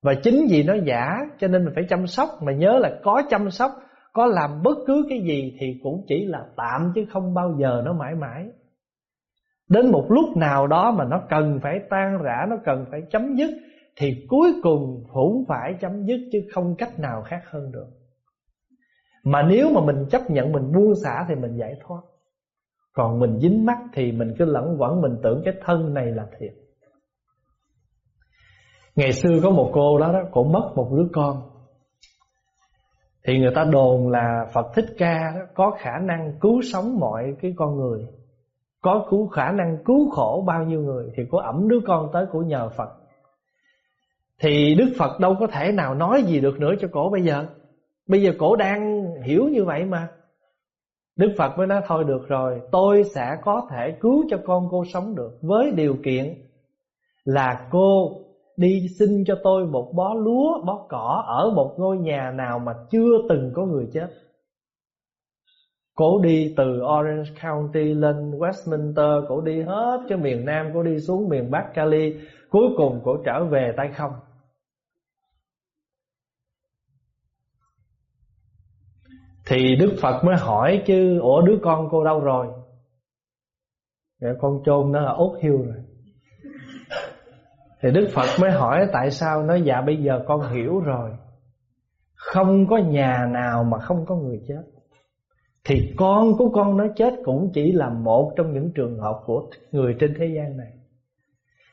Và chính vì nó giả, Cho nên mình phải chăm sóc. Mà nhớ là có chăm sóc, Có làm bất cứ cái gì Thì cũng chỉ là tạm chứ không bao giờ nó mãi mãi. Đến một lúc nào đó mà nó cần phải tan rã, Nó cần phải chấm dứt, Thì cuối cùng cũng phải chấm dứt Chứ không cách nào khác hơn được. Mà nếu mà mình chấp nhận, mình buông xả Thì mình giải thoát. Còn mình dính mắt thì mình cứ lẫn quẩn, Mình tưởng cái thân này là thiệt. Ngày xưa có một cô đó, đó Cô mất một đứa con. Thì người ta đồn là Phật Thích Ca đó, có khả năng cứu sống mọi cái con người. Có cứu khả năng cứu khổ bao nhiêu người Thì cô ẩm đứa con tới của nhờ Phật. Thì Đức Phật đâu có thể nào nói gì được nữa cho cổ bây giờ. Bây giờ cổ đang hiểu như vậy mà. Đức Phật mới nói thôi được rồi Tôi sẽ có thể cứu cho con cô sống được Với điều kiện Là cô đi xin cho tôi một bó lúa, bó cỏ Ở một ngôi nhà nào mà chưa từng có người chết. Cổ đi từ Orange County lên Westminster Cổ đi hết cho miền Nam Cổ đi xuống miền Bắc Cali. Cuối cùng cổ trở về tay không. Thì Đức Phật mới hỏi chứ Ủa đứa con cô đâu rồi? Dạ, con chôn nó ở Úc Hiêu rồi. Thì Đức Phật mới hỏi tại sao Nói dạ bây giờ con hiểu rồi. Không có nhà nào mà không có người chết. Thì con của con nó chết cũng chỉ là một trong những trường hợp của người trên thế gian này.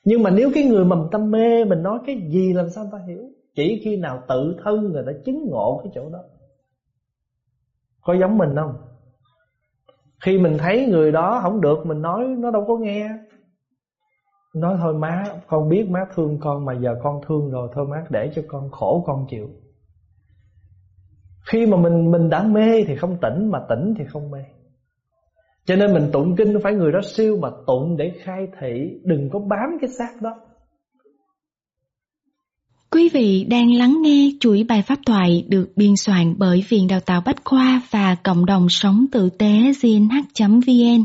Nhưng mà nếu cái người mà mình tâm mê, Mình nói cái gì làm sao ta hiểu? Chỉ khi nào tự thân người ta chứng ngộ cái chỗ đó. Có giống mình không? Khi mình thấy người đó không được, Mình nói, nó đâu có nghe. Nói thôi má, Con biết má thương con Mà giờ con thương rồi, Thôi má để cho con khổ con chịu. Khi mà mình mình đã mê Thì không tỉnh, Mà tỉnh thì không mê. Cho nên mình tụng kinh Phải người đó siêu Mà tụng để khai thị, Đừng có bám cái xác đó.
Quý vị đang lắng nghe chuỗi bài pháp thoại được biên soạn bởi Viện Đào tạo Bách Khoa và Cộng đồng Sống Tử tế gnh.vn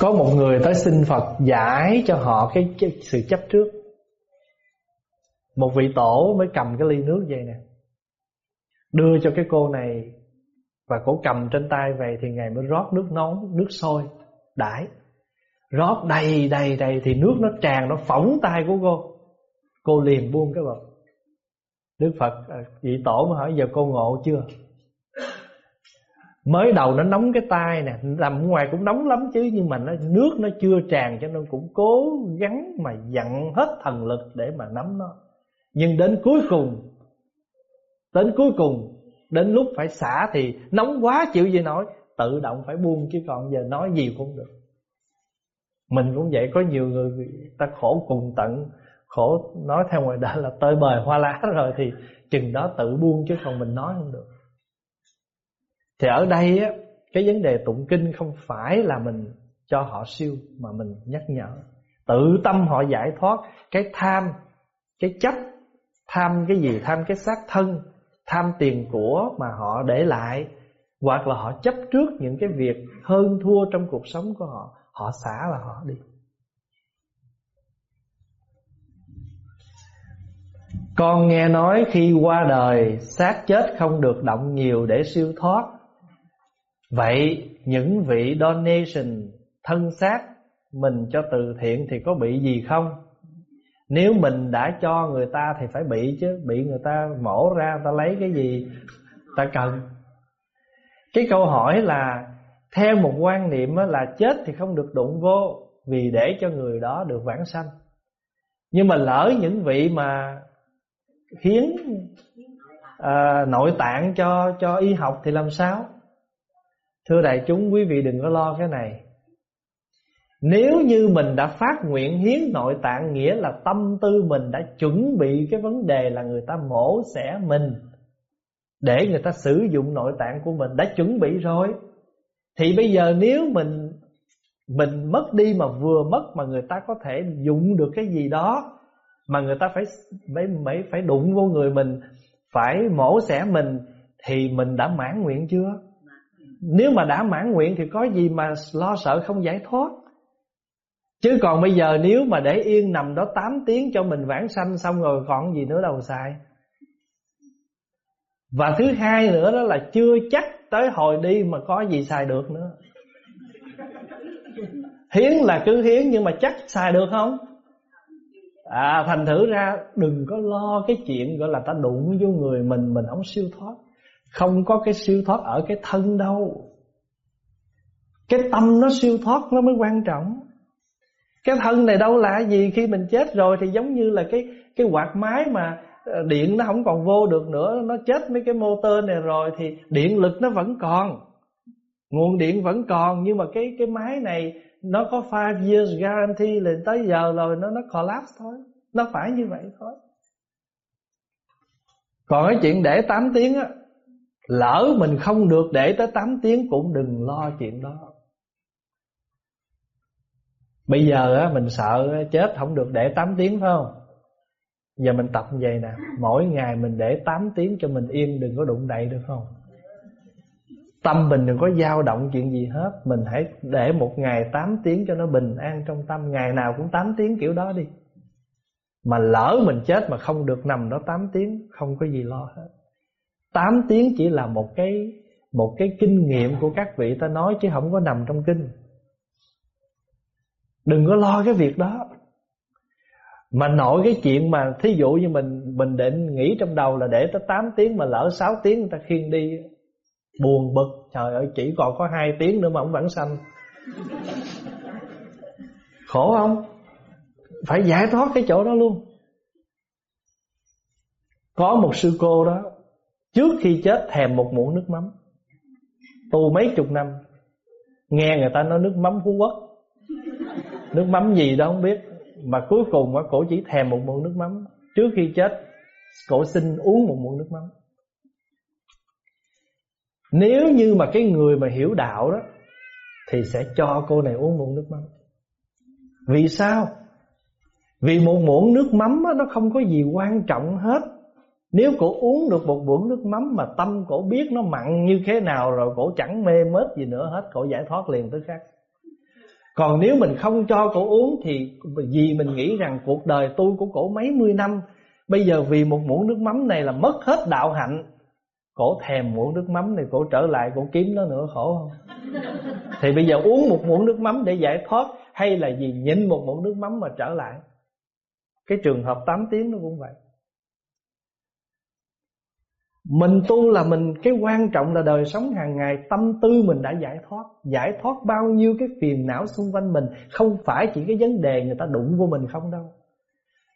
Có một người tới xin Phật giải cho họ cái, cái sự chấp trước. Một vị tổ mới cầm cái ly nước vậy nè. Đưa cho cái cô này Và cổ cầm trên tay về Thì Ngài mới rót nước nóng, nước sôi Đãi. Rót đầy đầy đầy Thì nước nó tràn, nó phỏng tay của cô. Cô liền buông cái vật Đức Phật à, vị tổ mới hỏi giờ cô ngộ chưa? Mới đầu nó nóng cái tay nè Làm ngoài cũng nóng lắm chứ, Nhưng mà nó, nước nó chưa tràn Cho nên cũng cố gắng mà dặn hết thần lực Để mà nắm nó. Nhưng đến cuối cùng, Đến cuối cùng, Đến lúc phải xả thì nóng quá chịu gì nói Tự động phải buông chứ còn giờ nói gì cũng được. Mình cũng vậy, Có nhiều người ta khổ cùng tận, Khổ nói theo ngoài đời là tơi bời hoa lá rồi Thì chừng đó tự buông chứ còn mình nói không được thì ở đây á, cái vấn đề tụng kinh không phải là mình cho họ siêu mà mình nhắc nhở. Tự tâm họ giải thoát cái tham, cái chấp, tham cái gì, tham cái xác thân, tham tiền của mà họ để lại, hoặc là họ chấp trước những cái việc hơn thua trong cuộc sống của họ họ xả là họ đi. Con nghe nói khi qua đời, xác chết không được động nhiều để siêu thoát. Vậy những vị donation thân xác mình cho từ thiện thì có bị gì không? Nếu mình đã cho người ta thì phải bị chứ Bị người ta mổ ra ta lấy cái gì ta cần Cái câu hỏi là Theo một quan niệm là chết thì không được đụng vô Vì để cho người đó được vãng sanh Nhưng mà lỡ những vị mà hiến à, nội tạng cho cho y học thì làm sao? Thưa đại chúng quý vị đừng có lo cái này. Nếu như mình đã phát nguyện hiến nội tạng Nghĩa là tâm tư mình đã chuẩn bị cái vấn đề là người ta mổ xẻ mình Để người ta sử dụng nội tạng của mình Đã chuẩn bị rồi Thì bây giờ nếu mình Mình mất đi mà vừa mất Mà người ta có thể dụng được cái gì đó Mà người ta phải phải, phải, phải đụng vô người mình Phải mổ xẻ mình Thì mình đã mãn nguyện chưa? Nếu mà đã mãn nguyện thì có gì mà lo sợ không giải thoát? Chứ còn bây giờ nếu mà để yên nằm đó 8 tiếng cho mình vãng sanh xong rồi còn gì nữa đâu xài. Và thứ hai nữa đó là chưa chắc tới hồi đi mà có gì xài được nữa. Hiến là cứ hiến nhưng mà chắc xài được không? À thành thử ra đừng có lo cái chuyện gọi là ta đụng vô người mình mình không siêu thoát không có cái siêu thoát ở cái thân đâu. Cái tâm nó siêu thoát nó mới quan trọng. Cái thân này đâu là gì, Khi mình chết rồi thì giống như là cái cái quạt máy mà ờ, Điện nó không còn vô được nữa, Nó chết mấy cái motor này rồi Thì điện lực nó vẫn còn. Nguồn điện vẫn còn, Nhưng mà cái cái máy này Nó có 5 years guarantee lên tới giờ rồi, Nó nó collapse thôi. Nó phải như vậy thôi. Còn cái chuyện để 8 tiếng á Lỡ mình không được để tới 8 tiếng Cũng đừng lo chuyện đó. Bây giờ á, mình sợ chết không được để 8 tiếng phải không? Giờ mình tập như vậy nè Mỗi ngày mình để 8 tiếng cho mình yên Đừng có đụng đậy được không? Tâm mình đừng có dao động chuyện gì hết Mình hãy để một ngày 8 tiếng cho nó bình an trong tâm Ngày nào cũng 8 tiếng kiểu đó đi. Mà lỡ mình chết mà không được nằm đó 8 tiếng Không có gì lo hết. 8 tiếng chỉ là một cái Một cái kinh nghiệm của các vị ta nói Chứ không có nằm trong kinh. Đừng có lo cái việc đó. Mà nội cái chuyện mà Thí dụ như mình mình định nghĩ trong đầu là để tới 8 tiếng Mà lỡ 6 tiếng người ta khiêng đi, Buồn bực. Trời ơi, chỉ còn có 2 tiếng nữa mà ông vẫn sanh. Khổ không? Phải giải thoát cái chỗ đó luôn. Có một sư cô đó Trước khi chết thèm một muỗng nước mắm. Tu mấy chục năm Nghe người ta nói nước mắm Phú Quốc. Nước mắm gì đó không biết Mà cuối cùng cổ chỉ thèm một muỗng nước mắm. Trước khi chết Cổ xin uống một muỗng nước mắm. Nếu như mà cái người mà hiểu đạo đó Thì sẽ cho cô này uống muỗng nước mắm. Vì sao? Vì một muỗng nước mắm đó, nó không có gì quan trọng hết. Nếu cổ uống được một muỗng nước mắm Mà tâm cổ biết nó mặn như thế nào Rồi cổ chẳng mê mết gì nữa hết, Cổ giải thoát liền tới khác. Còn nếu mình không cho cổ uống Thì vì mình nghĩ rằng cuộc đời tôi của cổ mấy mươi năm, Bây giờ vì một muỗng nước mắm này là mất hết đạo hạnh, Cổ thèm muỗng nước mắm này, Cổ trở lại, cổ kiếm nó nữa, khổ không? Thì bây giờ uống một muỗng nước mắm để giải thoát Hay là gì? Nhịn một muỗng nước mắm mà trở lại? Cái trường hợp 8 tiếng nó cũng vậy mình tu là mình, Cái quan trọng là đời sống hàng ngày, Tâm tư mình đã giải thoát. Giải thoát bao nhiêu cái phiền não xung quanh mình, Không phải chỉ cái vấn đề người ta đụng vô mình không đâu.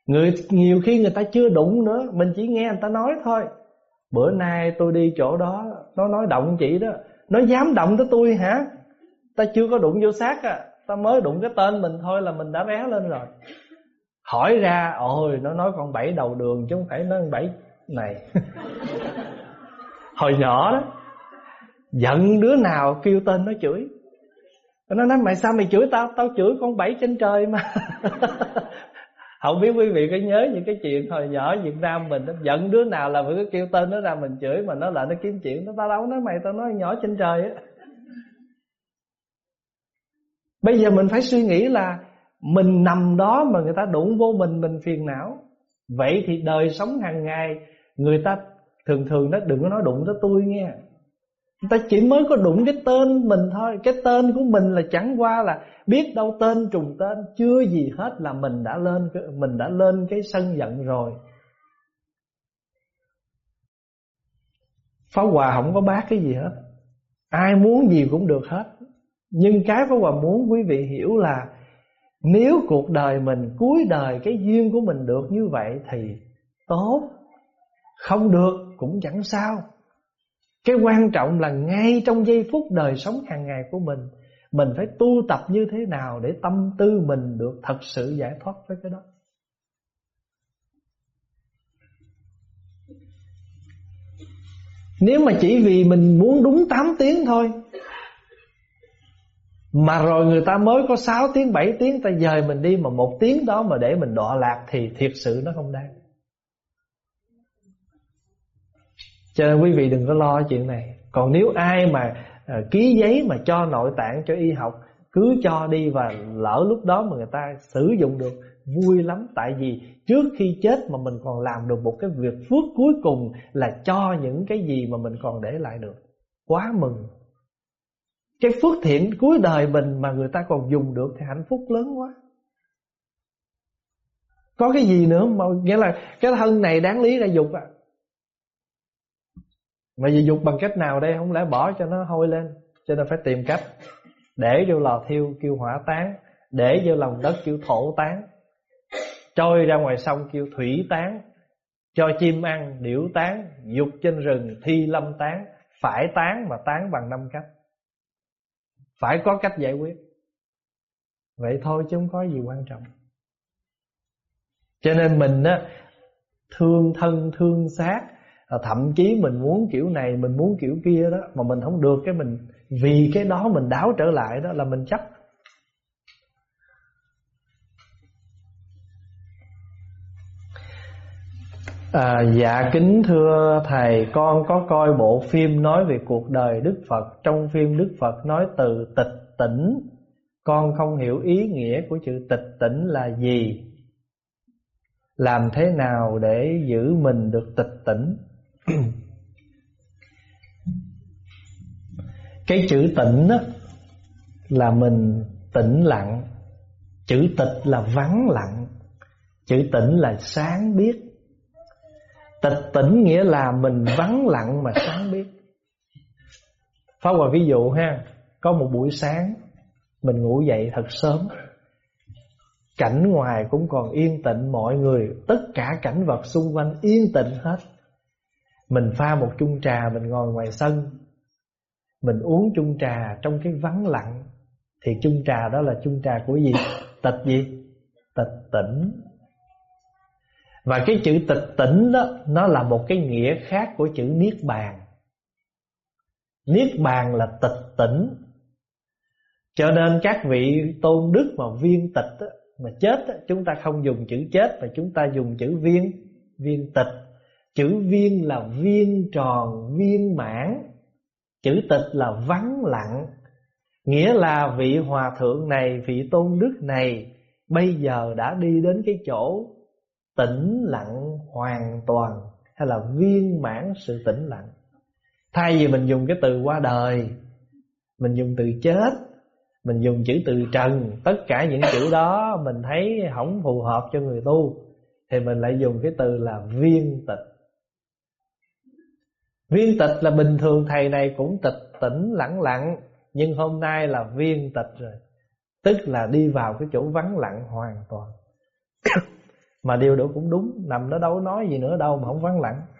Người, Nhiều khi người ta chưa đụng nữa, Mình chỉ nghe người ta nói thôi. Bữa nay tôi đi chỗ đó, Nó nói động chị đó. Nó dám động tới tôi hả? Ta chưa có đụng vô xác à. Ta mới đụng cái tên mình thôi là mình đã ré lên rồi. Hỏi ra, Ôi, nó nói con bảy đầu đường Chứ không phải nó bảy này. Hồi nhỏ đó, giận đứa nào kêu tên nó chửi. Nó nói, mày sao mày chửi tao? Tao chửi con bảy trên trời mà. Không biết quý vị có nhớ những cái chuyện hồi nhỏ Việt Nam mình giận đứa nào là phải kêu tên nó ra mình chửi, mà nó lại nó kiếm chuyện. Nó tao đâu nói mày, tao nói nhỏ trên trời á. Bây giờ mình phải suy nghĩ là mình nằm đó mà người ta đụng vô mình mình phiền não. Vậy thì đời sống hàng ngày người ta thường thường nó đừng có nói đụng tới tôi nghe. Người ta chỉ mới có đụng cái tên mình thôi. Cái tên của mình là chẳng qua là biết đâu tên trùng tên, chưa gì hết là mình đã lên mình đã lên cái sân giận rồi. Phá Hòa không có bác cái gì hết. Ai muốn gì cũng được hết. Nhưng cái phá Hòa muốn quý vị hiểu là Nếu cuộc đời mình, cuối đời Cái duyên của mình được như vậy Thì tốt không được cũng chẳng sao. Cái quan trọng là ngay trong giây phút đời sống hàng ngày của mình Mình phải tu tập như thế nào để tâm tư mình được thật sự giải thoát với cái đó. Nếu mà chỉ vì mình muốn đúng 8 tiếng thôi Mà rồi người ta mới có 6 tiếng, 7 tiếng Ta dời mình đi mà một tiếng đó mà để mình đọa lạc Thì thiệt sự nó không đáng. Cho nên quý vị đừng có lo chuyện này. Còn nếu ai mà uh, ký giấy mà cho nội tạng cho y học Cứ cho đi và lỡ lúc đó mà người ta sử dụng được Vui lắm. Tại vì trước khi chết mà mình còn làm được một cái việc phước cuối cùng Là cho những cái gì mà mình còn để lại được. Quá mừng. Cái phước thiện cuối đời mình mà người ta còn dùng được Thì hạnh phúc lớn quá. Có cái gì nữa mà Nghĩa là cái thân này đáng lý ra dục à mà vì dục bằng cách nào đây? Không lẽ bỏ cho nó hôi lên, Cho nên phải tìm cách Để vô lò thiêu kêu hỏa tán, Để vô lòng đất kêu thổ tán, Trôi ra ngoài sông kêu thủy tán, Cho chim ăn điểu tán, Dục trên rừng thi lâm tán, Phải tán mà tán bằng năm cách. Phải có cách giải quyết. Vậy thôi chứ không có gì quan trọng. Cho nên mình á, Thương thân, thương xác Ờ, thậm chí mình muốn kiểu này mình muốn kiểu kia đó mà mình không được cái mình vì cái đó mình đáo trở lại đó là mình chấp. À, dạ kính thưa thầy con có coi bộ phim nói về cuộc đời Đức Phật? Trong phim Đức Phật nói từ tịch tỉnh. Con không hiểu ý nghĩa của chữ tịch tỉnh là gì. Làm thế nào để giữ mình được tịch tỉnh? Cái chữ tịnh đó là mình tĩnh lặng. Chữ tịch là vắng lặng. Chữ tĩnh là sáng biết. Tịch tĩnh nghĩa là mình vắng lặng mà sáng biết. Phá qua ví dụ ha, Có một buổi sáng, Mình ngủ dậy thật sớm. Cảnh ngoài cũng còn yên tĩnh, Mọi người, Tất cả cảnh vật xung quanh yên tĩnh hết. Mình pha một chung trà Mình ngồi ngoài sân. Mình uống chung trà trong cái vắng lặng. Thì chung trà đó là chung trà của gì? Tịch gì? Tịch tỉnh. Và cái chữ tịch tỉnh đó Nó là một cái nghĩa khác của chữ Niết Bàn. Niết Bàn là tịch tỉnh. Cho nên các vị tôn đức mà viên tịch đó, Mà chết đó, chúng ta không dùng chữ chết Mà chúng ta dùng chữ viên. Viên tịch Chữ viên là viên tròn, viên mãn. Chữ tịch là vắng lặng. Nghĩa là vị hòa thượng này, Vị tôn đức này Bây giờ đã đi đến cái chỗ tĩnh lặng hoàn toàn, hay là viên mãn sự tĩnh lặng. Thay vì mình dùng cái từ qua đời, mình dùng từ chết, mình dùng chữ từ trần, tất cả những chữ đó mình thấy không phù hợp cho người tu, thì mình lại dùng cái từ là viên tịch viên tịch là bình thường, thầy này cũng tịch tỉnh lặng lặng, nhưng hôm nay là viên tịch rồi. Tức là đi vào cái chỗ vắng lặng hoàn toàn. Mà điều đó cũng đúng, Nằm đó đâu nói gì nữa đâu mà không vắng lặng.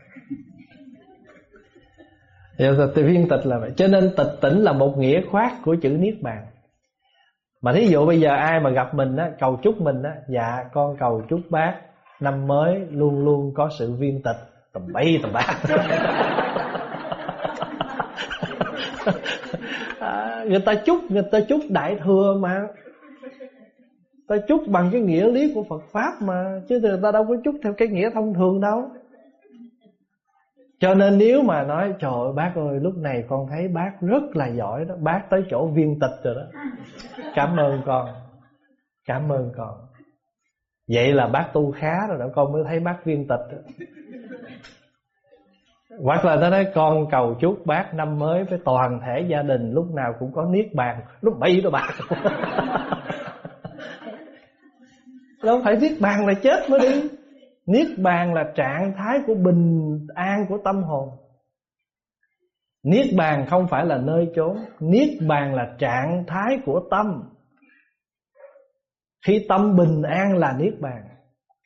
Dạ, thì viên tịch là vậy. Cho nên tịch tỉnh là một nghĩa khoát của chữ Niết Bàn. Mà thí dụ bây giờ ai mà gặp mình á, Cầu chúc mình á Dạ con cầu chúc bác Năm mới luôn luôn có sự viên tịch. Tầm bay tầm bát à, Người ta chúc Người ta chúc đại thừa mà. Ta chúc bằng cái nghĩa lý của Phật Pháp mà Chứ người ta đâu có chúc theo cái nghĩa thông thường đâu. Cho nên nếu mà nói Trời ơi bác ơi lúc này con thấy bác rất là giỏi đó. Bác tới chỗ viên tịch rồi đó. Cảm ơn con. Cảm ơn con. Vậy là bác tu khá rồi đó. Con mới thấy bác viên tịch. đó. Hoặc là nó nói, con cầu chúc bác năm mới Với toàn thể gia đình, lúc nào cũng có niết bàn. Lúc bậy đó bác Đâu phải Niết Bàn là chết mới đi. Niết Bàn là trạng thái của bình an của tâm hồn. Niết Bàn không phải là nơi chốn. Niết Bàn là trạng thái của tâm. Khi tâm bình an là Niết Bàn.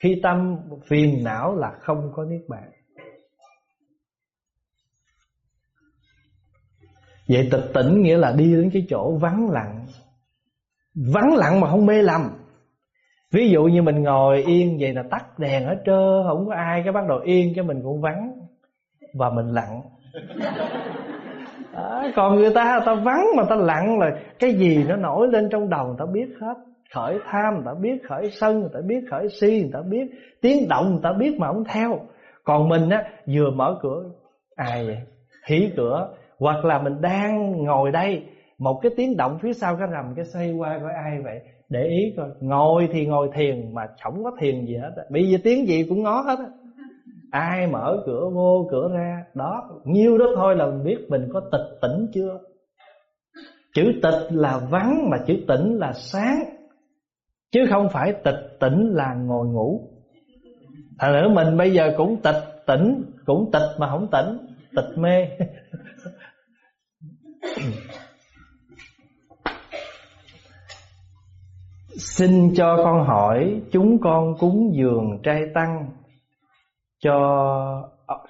Khi tâm phiền não là không có Niết Bàn. Vậy tịch tỉnh nghĩa là đi đến cái chỗ vắng lặng. Vắng lặng mà không mê lầm. Ví dụ như mình ngồi yên vậy là tắt đèn hết trơn Không có ai cái bắt đầu yên cái mình cũng vắng Và mình lặng. À, Còn người ta ta vắng mà ta lặng là Cái gì nó nổi lên trong đầu người ta biết hết. Khởi tham người ta biết Khởi sân người ta biết Khởi si người ta biết Tiếng động người ta biết mà không theo. Còn mình á vừa mở cửa Ai vậy? Hí cửa hoặc là mình đang ngồi đây, Một cái tiếng động phía sau cái rầm Cái xoay qua coi ai vậy? Để ý coi, ngồi thì ngồi thiền mà không có thiền gì hết bây giờ tiếng gì cũng ngó hết ai mở cửa vô, cửa ra, đó, nhiêu đó thôi là mình biết mình có tịch tỉnh chưa? Chữ tịch là vắng mà chữ tỉnh là sáng, chứ không phải tịch tỉnh là ngồi ngủ. Thành nữa mình bây giờ cũng tịch tỉnh, cũng tịch mà không tỉnh, tịch mê. Xin cho con hỏi, Chúng con cúng dường trai tăng Cho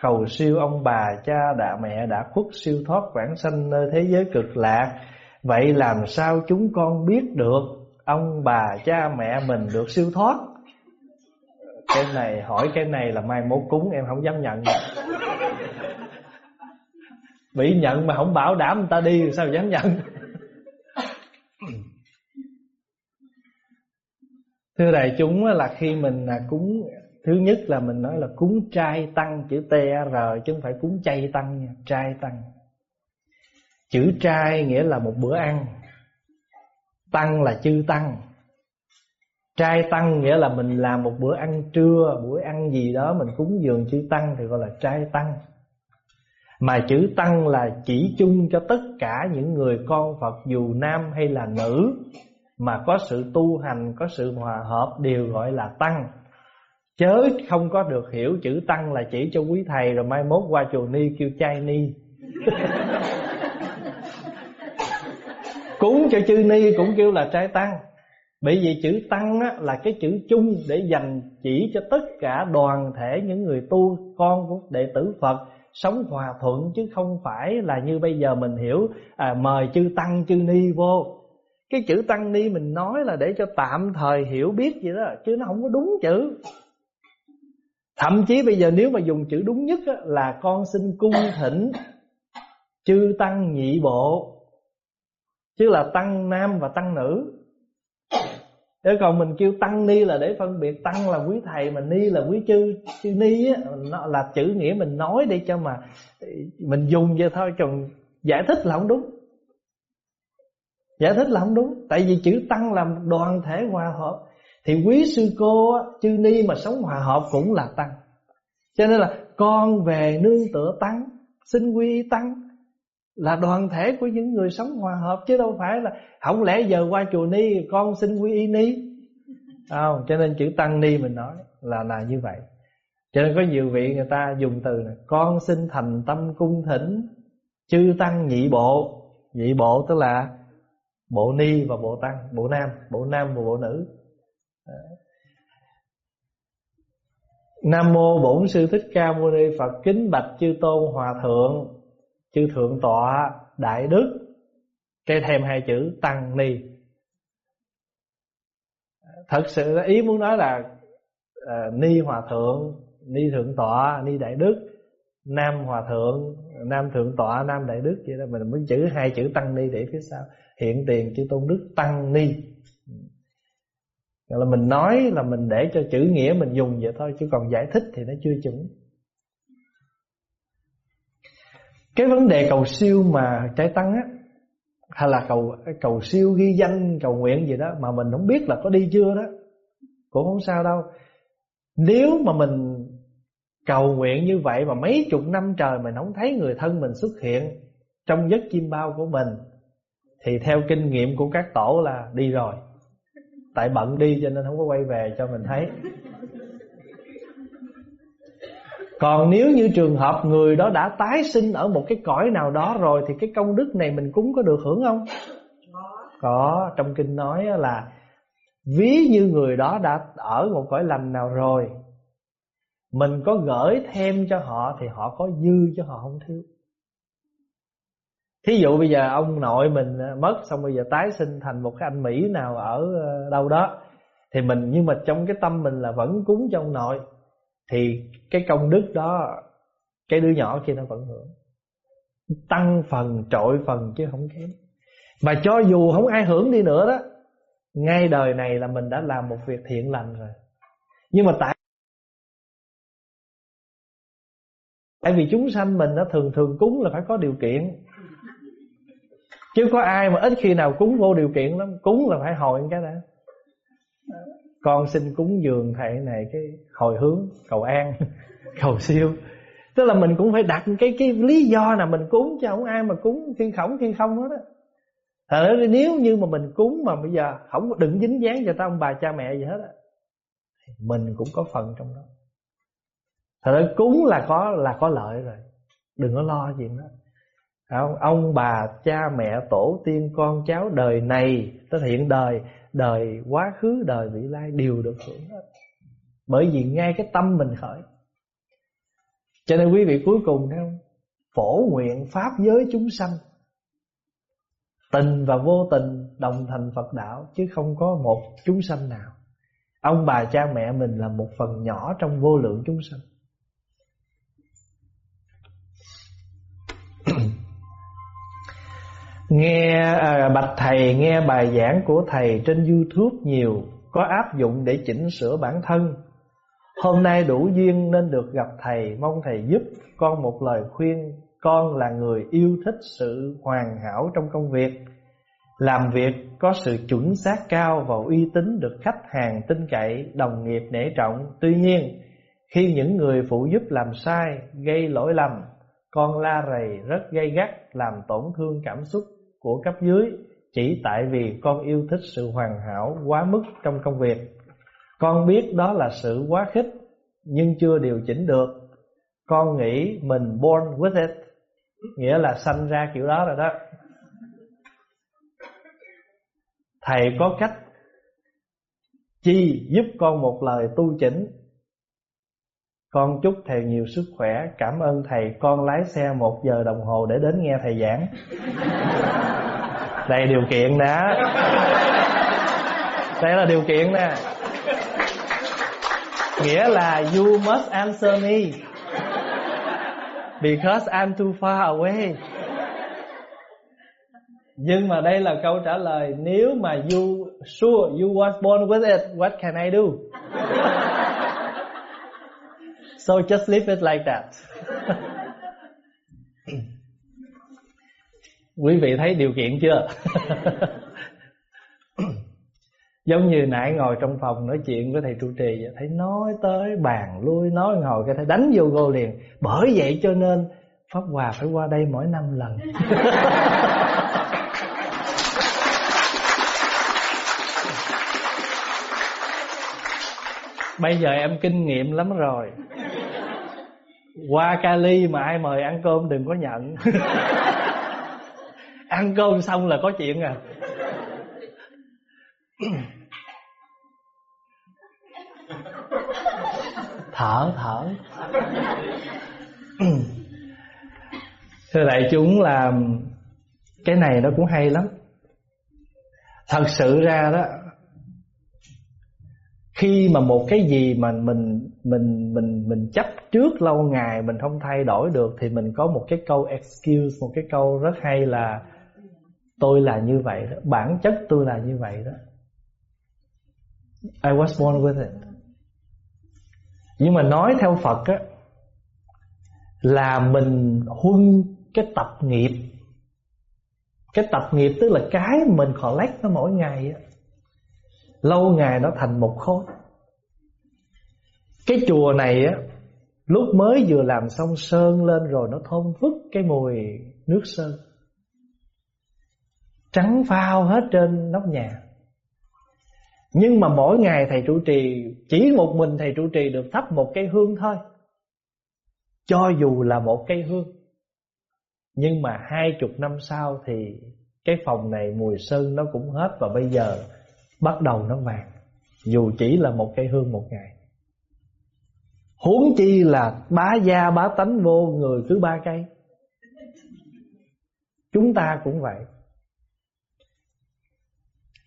cầu siêu ông bà cha đạ mẹ đã khuất siêu thoát vãng sanh nơi thế giới cực lạc. Vậy làm sao chúng con biết được Ông bà cha mẹ mình được siêu thoát? Cái này, hỏi cái này là mai mốt cúng, em không dám nhận. Bị nhận mà không bảo đảm người ta đi, sao dám nhận? Thưa đại chúng là khi mình à, cúng, thứ nhất là mình nói là cúng trai tăng, chữ t, r, chứ không phải cúng chay tăng nha, trai tăng. Chữ trai nghĩa là một bữa ăn, tăng là chư tăng. Trai tăng nghĩa là mình làm một bữa ăn trưa bữa ăn gì đó mình cúng dường chư tăng thì gọi là trai tăng mà chữ tăng là chỉ chung cho tất cả những người con Phật dù nam hay là nữ mà có sự tu hành, có sự hòa hợp đều gọi là tăng. Chớ không có được hiểu chữ tăng là chỉ cho quý thầy rồi mai mốt qua chùa ni kêu chai ni. Cúng cho chư ni cũng kêu là trai tăng. Bởi vì chữ tăng á, là cái chữ chung để dành chỉ cho tất cả đoàn thể những người tu con của đệ tử Phật sống hòa thuận chứ không phải là như bây giờ mình hiểu à, mời chư tăng chư ni vô. Cái chữ tăng ni mình nói là để cho tạm thời hiểu biết vậy đó chứ nó không có đúng chữ. Thậm chí bây giờ nếu mà dùng chữ đúng nhất á, là con xin cung thỉnh chư tăng nhị bộ chứ là tăng nam và tăng nữ. Thế còn mình kêu tăng ni là để phân biệt, tăng là quý thầy mà ni là quý chư chư ni á, nó là chữ nghĩa mình nói để cho mà ờ, mình dùng vậy thôi, còn giải thích là không đúng. Giải thích là không đúng, tại vì chữ tăng là đoàn thể hòa hợp. Thì quý sư cô chư ni mà sống hòa hợp cũng là tăng. Cho nên là con về nương tựa tăng xin quy tăng là đoàn thể của những người sống hòa hợp, chứ đâu phải là không lẽ giờ qua chùa ni con xin quy y ni? Không, cho nên chữ tăng ni mình nói là là như vậy. Cho nên có nhiều vị người ta dùng từ này con xin thành tâm cung thỉnh, chư tăng nhị bộ. Nhị bộ tức là bộ ni và bộ tăng, bộ nam bộ nam và bộ nữ. Ờ. Nam mô Bổn sư Thích Ca Mâu Ni Phật kính bạch chư tôn hòa thượng chư thượng tọa đại đức cái thêm hai chữ tăng ni. Thật sự ý muốn nói là uh, ni hòa thượng ni thượng tọa ni đại đức nam hòa thượng nam thượng tọa nam đại đức vậy đó mình mới chữ hai chữ tăng ni để phía sau. Hiện tiền chư tôn đức tăng ni. Là mình nói là mình để cho chữ nghĩa mình dùng vậy thôi chứ còn giải thích thì nó chưa chuẩn. Cái vấn đề cầu siêu mà trái tăng á, hay là cầu cầu siêu ghi danh, cầu nguyện gì đó mà mình không biết là có đi chưa đó, cũng không sao đâu. Nếu mà mình cầu nguyện như vậy mà mấy chục năm trời mình không thấy người thân mình xuất hiện trong giấc chim bao của mình, thì theo kinh nghiệm của các tổ là đi rồi. Tại bận đi cho nên không có quay về cho mình thấy còn nếu như trường hợp người đó đã tái sinh ở một cái cõi nào đó rồi Thì cái công đức này mình cúng có được hưởng không? Có, trong kinh nói là Ví như người đó đã ở một cõi lành nào rồi Mình có gửi thêm cho họ Thì họ có dư cho họ không thiếu. Thí dụ bây giờ ông nội mình mất Xong bây giờ tái sinh thành một cái anh Mỹ nào ở ờ, đâu đó Thì mình nhưng mà trong cái tâm mình là vẫn cúng cho ông nội thì cái công đức đó, cái đứa nhỏ kia nó vẫn hưởng. Tăng phần, trội phần chứ không kém. Mà cho dù không ai hưởng đi nữa đó, ngay đời này là mình đã làm một việc thiện lành rồi. Nhưng mà tại tại vì chúng sanh mình nó thường thường cúng là phải có điều kiện. Chứ có ai mà ít khi nào cúng vô điều kiện lắm. Cúng là phải hồi cái đã con xin cúng dường thầy này cái hồi hướng, cầu an, cầu siêu. Tức là mình cũng phải đặt cái cái lý do là mình cúng cho không ai mà cúng khi khổng khi không hết á. Thật ra nếu như mà mình cúng mà bây giờ không đừng dính dáng cho ta ông bà cha mẹ gì hết á mình cũng có phần trong đó. Thật ra cúng là có là có lợi rồi. Đừng có lo chuyện đó không? ông bà cha mẹ tổ tiên con cháu đời này tới hiện đời đời quá khứ, đời vị lai đều được hưởng hết. Bởi vì ngay cái tâm mình khởi. Cho nên quý vị cuối cùng thấy không? Phổ nguyện pháp giới chúng sanh. Tình và vô tình đồng thành Phật đạo, chứ không có một chúng sanh nào. Ông bà cha mẹ mình là một phần nhỏ trong vô lượng chúng sanh. Nghe à, bạch thầy nghe bài giảng của thầy trên YouTube nhiều Có áp dụng để chỉnh sửa bản thân. Hôm nay đủ duyên nên được gặp thầy Mong thầy giúp con một lời khuyên Con là người yêu thích sự hoàn hảo trong công việc. Làm việc có sự chuẩn xác cao Và uy tín được khách hàng tin cậy Đồng nghiệp nể trọng. Tuy nhiên khi những người phụ giúp làm sai Gây lỗi lầm Con la rầy rất gây gắt Làm tổn thương cảm xúc của cấp dưới Chỉ tại vì con yêu thích sự hoàn hảo quá mức trong công việc. Con biết đó là sự quá khích, Nhưng chưa điều chỉnh được. Con nghĩ mình born with it, Nghĩa là sanh ra kiểu đó rồi đó. Thầy có cách Chi giúp con một lời tu chỉnh con chúc thầy nhiều sức khỏe. Cảm ơn thầy. Con lái xe một giờ đồng hồ để đến nghe thầy giảng. Đây điều kiện đó Đây là điều kiện nè. Nghĩa là you must answer me. Because I'm too far away. Nhưng mà đây là câu trả lời. Nếu mà you sure you was born with it, What can I do? So just leave it like that. Quý vị thấy điều kiện chưa? Giống như nãy ngồi trong phòng nói chuyện với thầy trụ trì vậy, Thấy nói tới bàn lui nói ngồi cái thầy đánh vô gô liền. Bởi vậy cho nên Pháp Hòa phải qua đây mỗi năm lần. Bây giờ em kinh nghiệm lắm rồi. Qua Cali mà ai mời ăn cơm đừng có nhận. Ăn cơm xong là có chuyện à. Thở thở. Thưa đại chúng là cái này nó cũng hay lắm. Thật sự ra đó khi mà một cái gì mà mình mình mình mình chấp trước lâu ngày, mình không thay đổi được, thì mình có một cái câu excuse, một cái câu rất hay là, tôi là như vậy đó, bản chất tôi là như vậy đó. I was born with it. Nhưng mà nói theo Phật á, là mình huân cái tập nghiệp. Cái tập nghiệp tức là cái mình collect nó mỗi ngày á lâu ngày nó thành một khối. Cái chùa này á, lúc mới vừa làm xong sơn lên rồi nó thơm phức cái mùi nước sơn. Trắng phao hết trên nóc nhà. Nhưng mà mỗi ngày thầy trụ trì, Chỉ một mình thầy trụ trì được thắp một cây hương thôi. Cho dù là một cây hương, Nhưng mà hai chục năm sau thì Cái phòng này mùi sơn nó cũng hết. Và bây giờ bắt đầu nó vàng. Dù chỉ là một cây hương một ngày. Huống chi là bá gia, bá tánh vô người cứ ba cây. Chúng ta cũng vậy.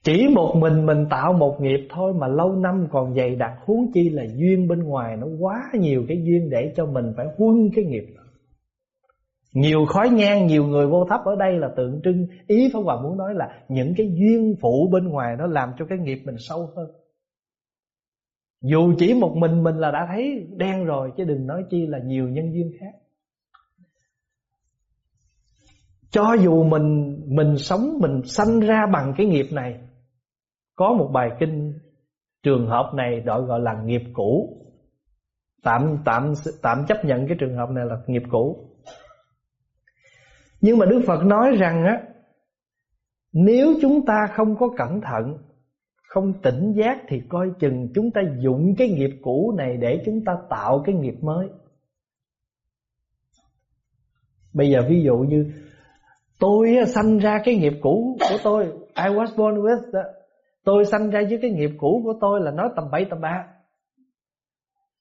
Chỉ một mình mình tạo một nghiệp thôi mà lâu năm còn dày đặc, huống chi là duyên bên ngoài nó quá nhiều cái duyên để cho mình phải huân cái nghiệp đó. Nhiều khói nhang, nhiều người vô thấp ở đây là tượng trưng. Ý Pháp Hòa muốn nói là những cái duyên phụ bên ngoài nó làm cho cái nghiệp mình sâu hơn. Dù chỉ một mình mình là đã thấy đen rồi Chứ đừng nói chi là nhiều nhân duyên khác. Cho dù mình mình sống mình sanh ra bằng cái nghiệp này có một bài kinh trường hợp này gọi gọi là nghiệp cũ. Tạm tạm tạm chấp nhận cái trường hợp này là nghiệp cũ nhưng mà Đức Phật nói rằng á, nếu chúng ta không có cẩn thận, không tỉnh giác thì coi chừng chúng ta dụng cái nghiệp cũ này để chúng ta tạo cái nghiệp mới. Bây giờ ví dụ như tôi sanh ra cái nghiệp cũ của tôi, I was born with Tôi sanh ra với cái nghiệp cũ của tôi là nói tầm bậy tầm bạ.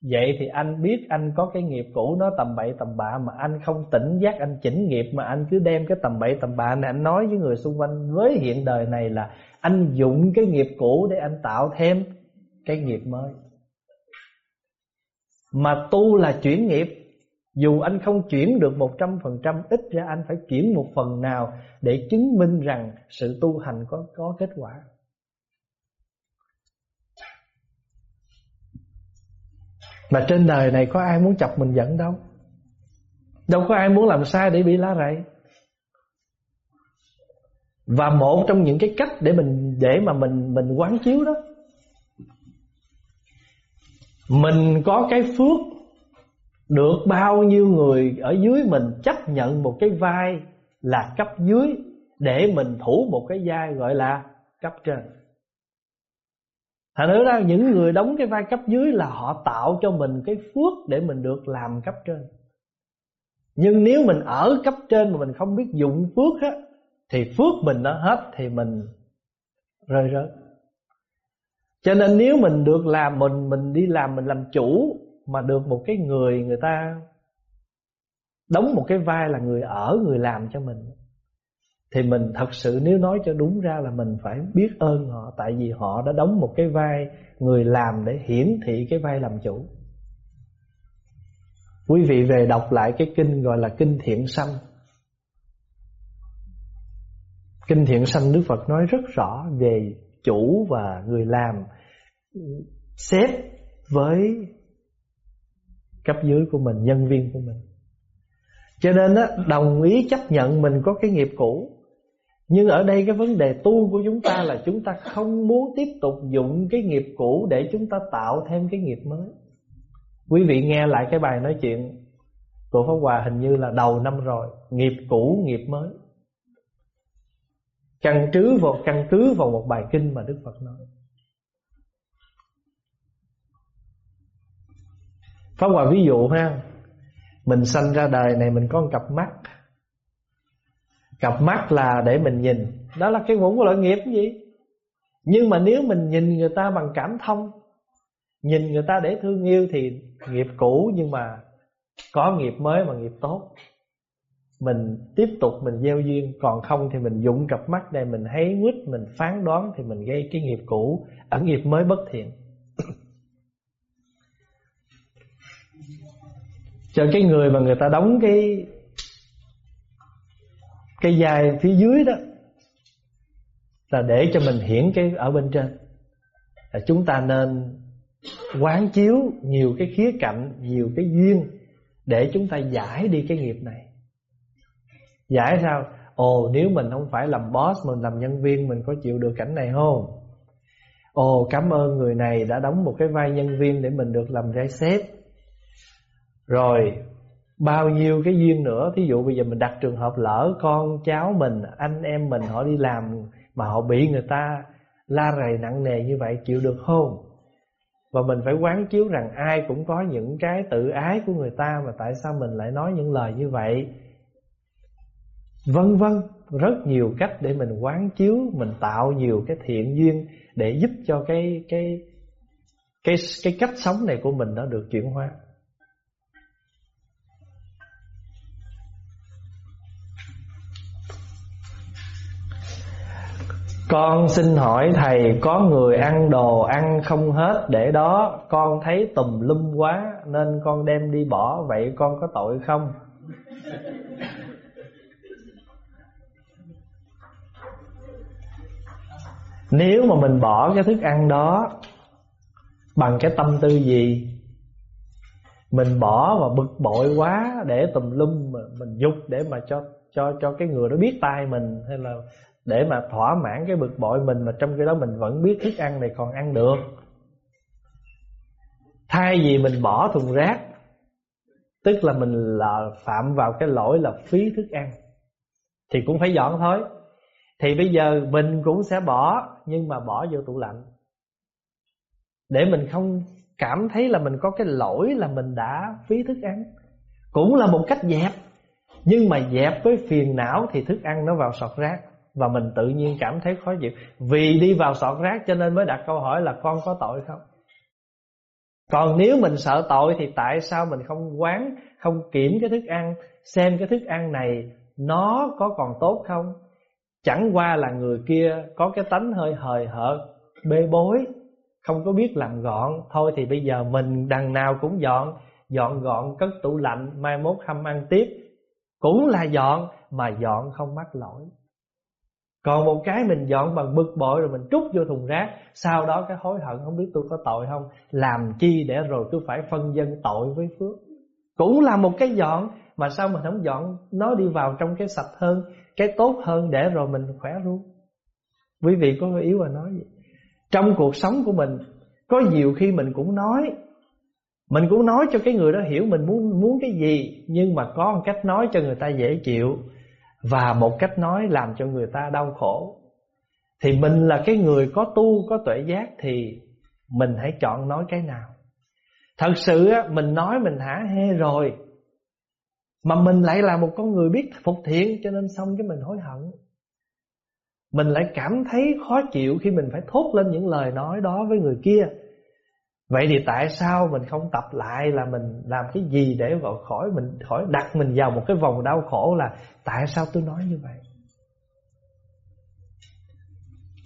Vậy thì anh biết anh có cái nghiệp cũ nó tầm bậy tầm bạ Mà anh không tỉnh giác anh chỉnh nghiệp Mà anh cứ đem cái tầm bậy tầm bạ này Anh nói với người xung quanh với hiện đời này là Anh dụng cái nghiệp cũ để anh tạo thêm cái nghiệp mới. Mà tu là chuyển nghiệp. Dù anh không chuyển được 100% Ít ra anh phải chuyển một phần nào Để chứng minh rằng sự tu hành có, có kết quả. Mà trên đời này có ai muốn chọc mình giận đâu? Đâu có ai muốn làm sai để bị lá rầy. Và một trong những cái cách để mình, để mà mình mình quán chiếu đó, Mình có cái phước Được bao nhiêu người ở dưới mình chấp nhận một cái vai là cấp dưới Để mình thủ một cái vai gọi là cấp trên. Thành nữa ra những người đóng cái vai cấp dưới là họ tạo cho mình cái phước để mình được làm cấp trên. Nhưng nếu mình ở cấp trên mà mình không biết dụng phước á, Thì phước mình nó hết thì mình rơi rớt. Cho nên nếu mình được làm, mình mình đi làm, mình làm chủ Mà được một cái người người ta Đóng một cái vai là người ở, người làm cho mình thì mình thật sự nếu nói cho đúng ra là mình phải biết ơn họ, tại vì họ đã đóng một cái vai người làm để hiển thị cái vai làm chủ. Quý vị về đọc lại cái kinh gọi là kinh thiện sanh. Kinh thiện sanh đức phật nói rất rõ về chủ và người làm, xếp với cấp dưới của mình, nhân viên của mình. Cho nên á, đồng ý chấp nhận mình có cái nghiệp cũ nhưng ở đây cái vấn đề tu của chúng ta là chúng ta không muốn tiếp tục dụng cái nghiệp cũ để chúng ta tạo thêm cái nghiệp mới. Quý vị nghe lại cái bài nói chuyện của Pháp Hòa hình như là đầu năm rồi, nghiệp cũ nghiệp mới. Căn cứ vào căn cứ vào một bài kinh mà Đức Phật nói. Pháp Hòa ví dụ ha, mình sanh ra đời này mình có một cặp mắt Cặp mắt là để mình nhìn. Đó là cái ngũ của loại nghiệp gì? Nhưng mà nếu mình nhìn người ta bằng cảm thông Nhìn người ta để thương yêu thì nghiệp cũ Nhưng mà có nghiệp mới mà nghiệp tốt. Mình tiếp tục mình gieo duyên Còn không thì mình dụng cặp mắt đây Mình thấy quýt, mình phán đoán Thì mình gây cái nghiệp cũ ẩn nghiệp mới bất thiện. Cho cái người mà người ta đóng cái cái dài phía dưới đó là để cho mình hiển cái ở bên trên. Là chúng ta nên quán chiếu nhiều cái khía cạnh, nhiều cái duyên để chúng ta giải đi cái nghiệp này. Giải sao? Ồ, nếu mình không phải làm boss mình làm nhân viên, mình có chịu được cảnh này không? Ồ, cảm ơn người này đã đóng một cái vai nhân viên để mình được làm ra sếp rồi bao nhiêu cái duyên nữa. Thí dụ bây giờ mình đặt trường hợp lỡ con cháu mình, anh em mình họ đi làm mà họ bị người ta la rầy nặng nề như vậy, chịu được không? Và mình phải quán chiếu rằng ai cũng có những cái tự ái của người ta mà tại sao mình lại nói những lời như vậy? Vân vân, rất nhiều cách để mình quán chiếu, mình tạo nhiều cái thiện duyên để giúp cho cái cái cái cái cách sống này của mình nó được chuyển hóa. Con xin hỏi thầy, có người ăn đồ ăn không hết để đó? Con thấy tùm lum quá, nên con đem đi bỏ. Vậy con có tội không? Nếu mà mình bỏ cái thức ăn đó Bằng cái tâm tư gì? Mình bỏ và bực bội quá Để tùm lum mà mình dục Để mà cho cho cho cái người đó biết tay mình, Hay là để mà thỏa mãn cái bực bội mình mà trong cái đó mình vẫn biết thức ăn này còn ăn được. Thay vì mình bỏ thùng rác, tức là mình là phạm vào cái lỗi là phí thức ăn, thì cũng phải dọn thôi. Thì bây giờ mình cũng sẽ bỏ, nhưng mà bỏ vô tủ lạnh. Để mình không cảm thấy là mình có cái lỗi là mình đã phí thức ăn. Cũng là một cách dẹp, nhưng mà dẹp với phiền não thì thức ăn nó vào sọt rác và mình tự nhiên cảm thấy khó chịu. Vì đi vào sọt rác cho nên mới đặt câu hỏi là con có tội không? Còn nếu mình sợ tội thì tại sao mình không quán, không kiểm cái thức ăn, xem cái thức ăn này nó có còn tốt không? Chẳng qua là người kia có cái tánh hơi hời hợt, bê bối, không có biết làm gọn. Thôi thì bây giờ mình đằng nào cũng dọn dọn gọn cất tủ lạnh, mai mốt hâm ăn tiếp. Cũng là dọn, mà dọn không mắc lỗi còn một cái mình dọn bằng bực bội rồi mình trút vô thùng rác, sau đó cái hối hận, không biết tôi có tội không, làm chi để rồi tôi phải phân dân tội với phước. Cũng là một cái dọn, mà sao mình không dọn nó đi vào trong cái sạch hơn, cái tốt hơn để rồi mình khỏe luôn. Quý vị có yếu mà nói gì? Trong cuộc sống của mình, có nhiều khi mình cũng nói, mình cũng nói cho cái người đó hiểu mình muốn muốn cái gì, nhưng mà có một cách nói cho người ta dễ chịu và một cách nói làm cho người ta đau khổ. Thì mình là cái người có tu, có tuệ giác thì mình hãy chọn nói cái nào. Thật sự á, mình nói mình hả hê rồi, mà mình lại là một con người biết phục thiện cho nên xong cái mình hối hận. Mình lại cảm thấy khó chịu khi mình phải thốt lên những lời nói đó với người kia. Vậy thì tại sao mình không tập lại là mình làm cái gì để vào khỏi mình, khỏi đặt mình vào một cái vòng đau khổ là tại sao tôi nói như vậy?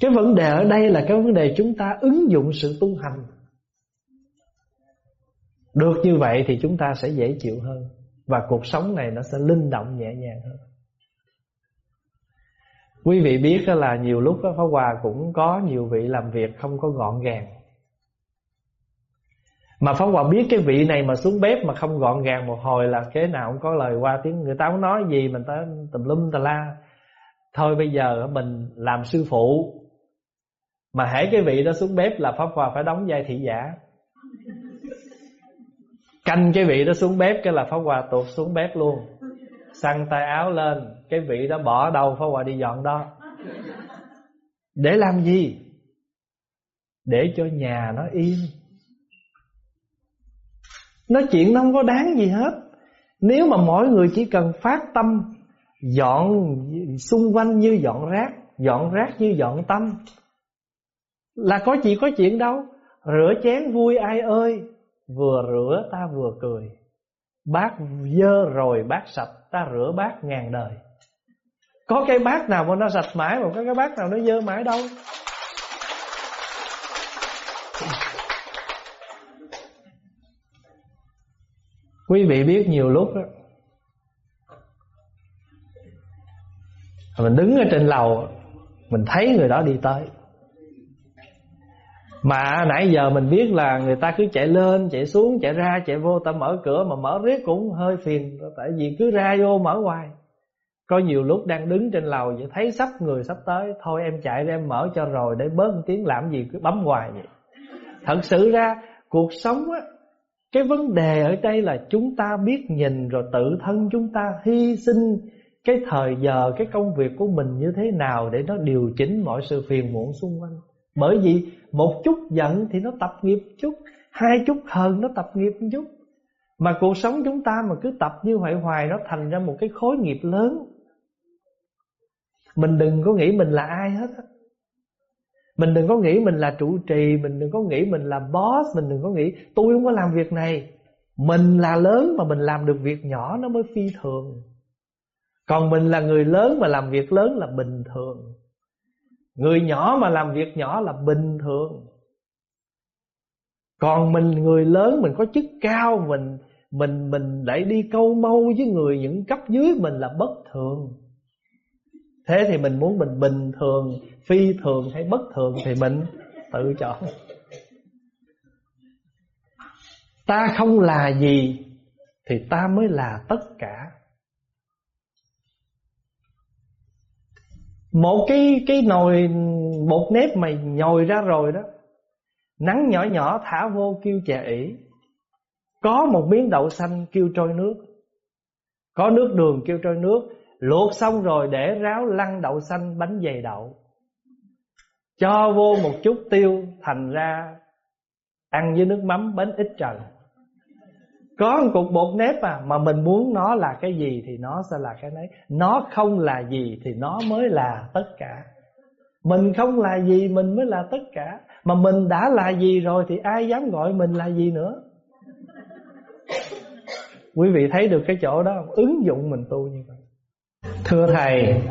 Cái vấn đề ở đây là cái vấn đề chúng ta ứng dụng sự tu hành. Được như vậy thì chúng ta sẽ dễ chịu hơn và cuộc sống này nó sẽ linh động nhẹ nhàng hơn. Quý vị biết là nhiều lúc Pháp Hòa cũng có nhiều vị làm việc không có gọn gàng mà Pháp Hòa biết cái vị này mà xuống bếp mà không gọn gàng một hồi là thế nào cũng có lời qua tiếng Người ta không nói gì, mình ta tùm lum tà la. Thôi bây giờ mình làm sư phụ. Mà hãy cái vị đó xuống bếp là Pháp Hòa phải đóng vai thị giả. Canh cái vị đó xuống bếp cái là Pháp Hòa tuột xuống bếp luôn. Săn tay áo lên, Cái vị đó bỏ đâu Pháp Hòa đi dọn đó. Để làm gì? Để cho nhà nó yên Nói chuyện nó không có đáng gì hết. Nếu mà mỗi người chỉ cần phát tâm, Dọn xung quanh như dọn rác Dọn rác như dọn tâm, Là có chỉ có chuyện đâu. Rửa chén vui ai ơi, Vừa rửa ta vừa cười. Bát dơ rồi bát sạch, Ta rửa bát ngàn đời. Có cái bát nào mà nó sạch mãi Mà có cái bát nào nó dơ mãi đâu. Quý vị biết nhiều lúc đó, Mình đứng ở trên lầu Mình thấy người đó đi tới. Mà nãy giờ mình biết là người ta cứ chạy lên Chạy xuống, chạy ra, chạy vô Ta mở cửa mà mở riết cũng hơi phiền Tại vì cứ ra vô mở hoài. Có nhiều lúc đang đứng trên lầu Vậy thấy sắp người sắp tới Thôi em chạy ra em mở cho rồi Để bớt tiếng làm gì cứ bấm hoài vậy. Thật sự ra cuộc sống á cái vấn đề ở đây là chúng ta biết nhìn rồi tự thân chúng ta hy sinh cái thời giờ, cái công việc của mình như thế nào để nó điều chỉnh mọi sự phiền muộn xung quanh. Bởi vì một chút giận thì nó tập nghiệp chút, hai chút hờn nó tập nghiệp chút. Mà cuộc sống chúng ta mà cứ tập như vậy hoài nó thành ra một cái khối nghiệp lớn. Mình đừng có nghĩ mình là ai hết á. Mình đừng có nghĩ mình là trụ trì, Mình đừng có nghĩ mình là boss, Mình đừng có nghĩ, tôi không có làm việc này. Mình là lớn mà mình làm được việc nhỏ Nó mới phi thường. Còn mình là người lớn mà làm việc lớn là bình thường. Người nhỏ mà làm việc nhỏ là bình thường. Còn mình, người lớn, mình có chức cao, Mình mình mình lại đi câu mâu với người những cấp dưới mình là bất thường. Thế thì mình muốn mình bình thường, Phi thường hay bất thường Thì mình tự chọn. Ta không là gì Thì ta mới là tất cả. Một cái cái nồi bột nếp mày nhồi ra rồi đó, Nắng nhỏ nhỏ thả vô kêu chè ỉ. Có một miếng đậu xanh kêu trôi nước, Có nước đường kêu trôi nước Luộc xong rồi để ráo lăn đậu xanh bánh dày đậu. Cho vô một chút tiêu, Thành ra Ăn với nước mắm bánh ít trần. Có một cục bột nếp à Mà mình muốn nó là cái gì Thì nó sẽ là cái đấy Nó không là gì thì nó mới là tất cả. Mình không là gì, Mình mới là tất cả. Mà mình đã là gì rồi Thì ai dám gọi mình là gì nữa? Quý vị thấy được cái chỗ đó Ứng dụng mình tu như vậy. Thưa Thầy,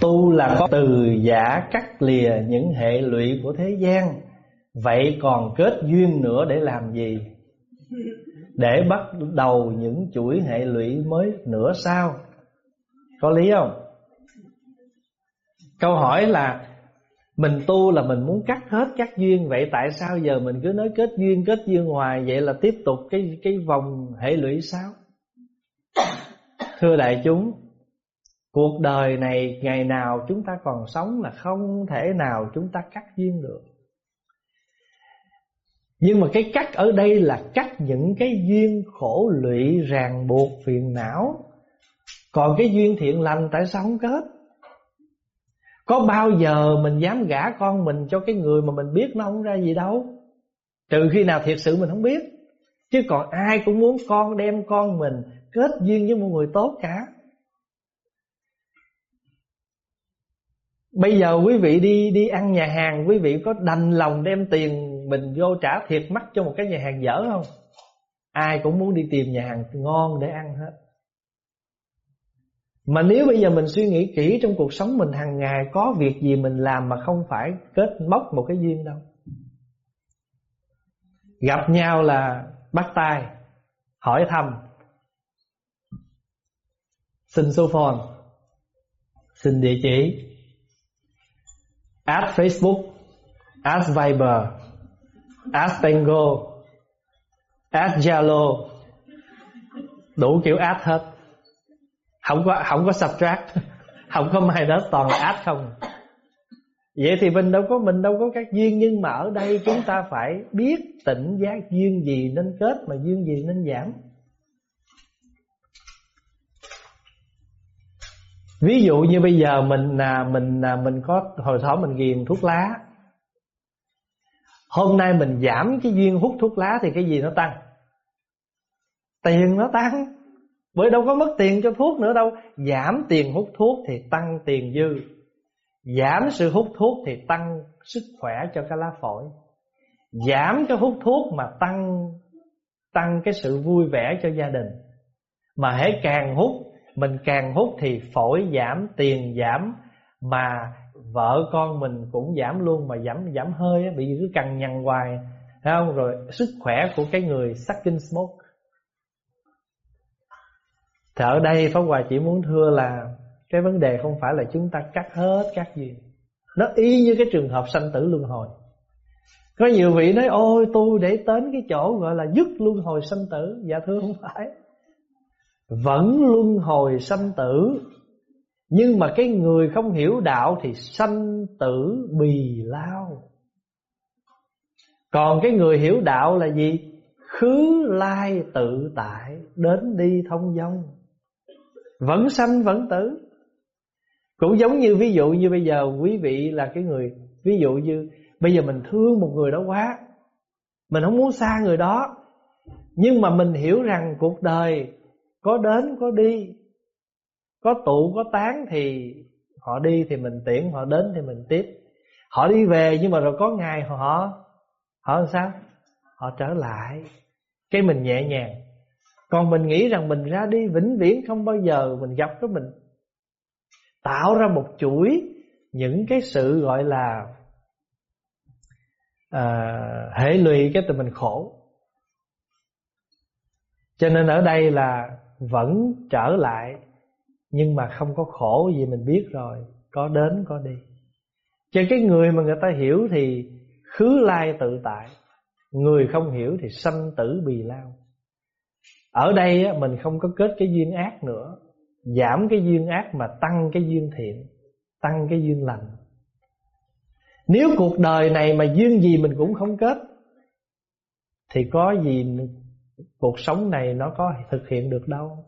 Tu là có từ giả cắt lìa những hệ lụy của thế gian. Vậy còn kết duyên nữa để làm gì? Để bắt đầu những chuỗi hệ lụy mới nữa sao? Có lý không? Câu hỏi là, mình tu là mình muốn cắt hết các duyên, vậy tại sao giờ mình cứ nói kết duyên kết duyên hoài? Vậy là tiếp tục cái cái vòng hệ lụy sao? Thưa đại chúng, cuộc đời này ngày nào chúng ta còn sống là không thể nào chúng ta cắt duyên được. Nhưng mà cái cắt ở đây là cắt những cái duyên khổ lụy, ràng buộc, phiền não. Còn cái duyên thiện lành tại sao không kết? Có bao giờ mình dám gả con mình cho cái người mà mình biết nó không ra gì đâu? Trừ khi nào thiệt sự mình không biết. Chứ còn ai cũng muốn con đem con mình Kết duyên với một người tốt cả. Bây giờ quý vị đi đi ăn nhà hàng, Quý vị có đành lòng đem tiền Mình vô trả thiệt mắc cho một cái nhà hàng dở không? Ai cũng muốn đi tìm nhà hàng ngon để ăn hết. Mà nếu bây giờ mình suy nghĩ kỹ trong cuộc sống mình hàng ngày Có việc gì mình làm mà không phải kết móc một cái duyên đâu. Gặp nhau là bắt tay, Hỏi thăm Xin số phone. Xin địa chỉ. Add Facebook. Add Viber. Add Tango. Add Zalo. Đủ kiểu add hết. Không có không có subtract. Không có minus toàn là add không. Vậy thì mình đâu có, mình đâu có các duyên, nhưng mà ở đây chúng ta phải biết tỉnh giác duyên gì nên kết mà duyên gì nên giảm. Ví dụ như bây giờ mình là mình là, mình có, hồi thỏ mình ghiền thuốc lá. Hôm nay mình giảm cái duyên hút thuốc lá thì cái gì nó tăng? Tiền nó tăng. Bởi đâu có mất tiền cho thuốc nữa đâu. Giảm tiền hút thuốc thì tăng tiền dư. Giảm sự hút thuốc thì tăng sức khỏe cho cái lá phổi. Giảm cái hút thuốc mà tăng Tăng cái sự vui vẻ cho gia đình. Mà hãy càng hút mình càng hút thì phổi giảm, Tiền giảm, Mà vợ con mình cũng giảm luôn, Mà giảm giảm hơi Bị cứ cằn nhằn hoài, Thấy không? Rồi sức khỏe của cái người sucking smoke. Thì ở đây, Pháp Hòa chỉ muốn thưa là Cái vấn đề không phải là chúng ta cắt hết các gì. Nó y như cái trường hợp sanh tử luân hồi. Có nhiều vị nói, Ôi, tôi để đến cái chỗ gọi là dứt luân hồi sanh tử. Dạ thưa không phải. Vẫn luân hồi sanh tử. Nhưng mà cái người không hiểu đạo Thì sanh tử bì lao. Còn cái người hiểu đạo là gì? Khứ lai tự tại, Đến đi thông dong. Vẫn sanh, vẫn tử. Cũng giống như ví dụ như bây giờ quý vị là cái người, Ví dụ như bây giờ mình thương một người đó quá, Mình không muốn xa người đó, Nhưng mà mình hiểu rằng cuộc đời có đến có đi. Có tụ có tán thì Họ đi thì mình tiễn Họ đến thì mình tiếp. Họ đi về nhưng mà rồi có ngày họ Họ làm sao? Họ trở lại. Cái mình nhẹ nhàng. Còn mình nghĩ rằng mình ra đi vĩnh viễn không bao giờ mình gặp cái mình. Tạo ra một chuỗi những cái sự gọi là à, hệ lụy cái từ mình khổ. Cho nên ở đây là vẫn trở lại, nhưng mà không có khổ gì mình biết rồi, có đến, có đi. Cho cái người mà người ta hiểu thì khứ lai tự tại, người không hiểu thì sanh tử bì lao. Ở đây mình không có kết cái duyên ác nữa, Giảm cái duyên ác mà tăng cái duyên thiện, Tăng cái duyên lành. Nếu cuộc đời này mà duyên gì mình cũng không kết, Thì có gì cuộc sống này nó có thực hiện được đâu.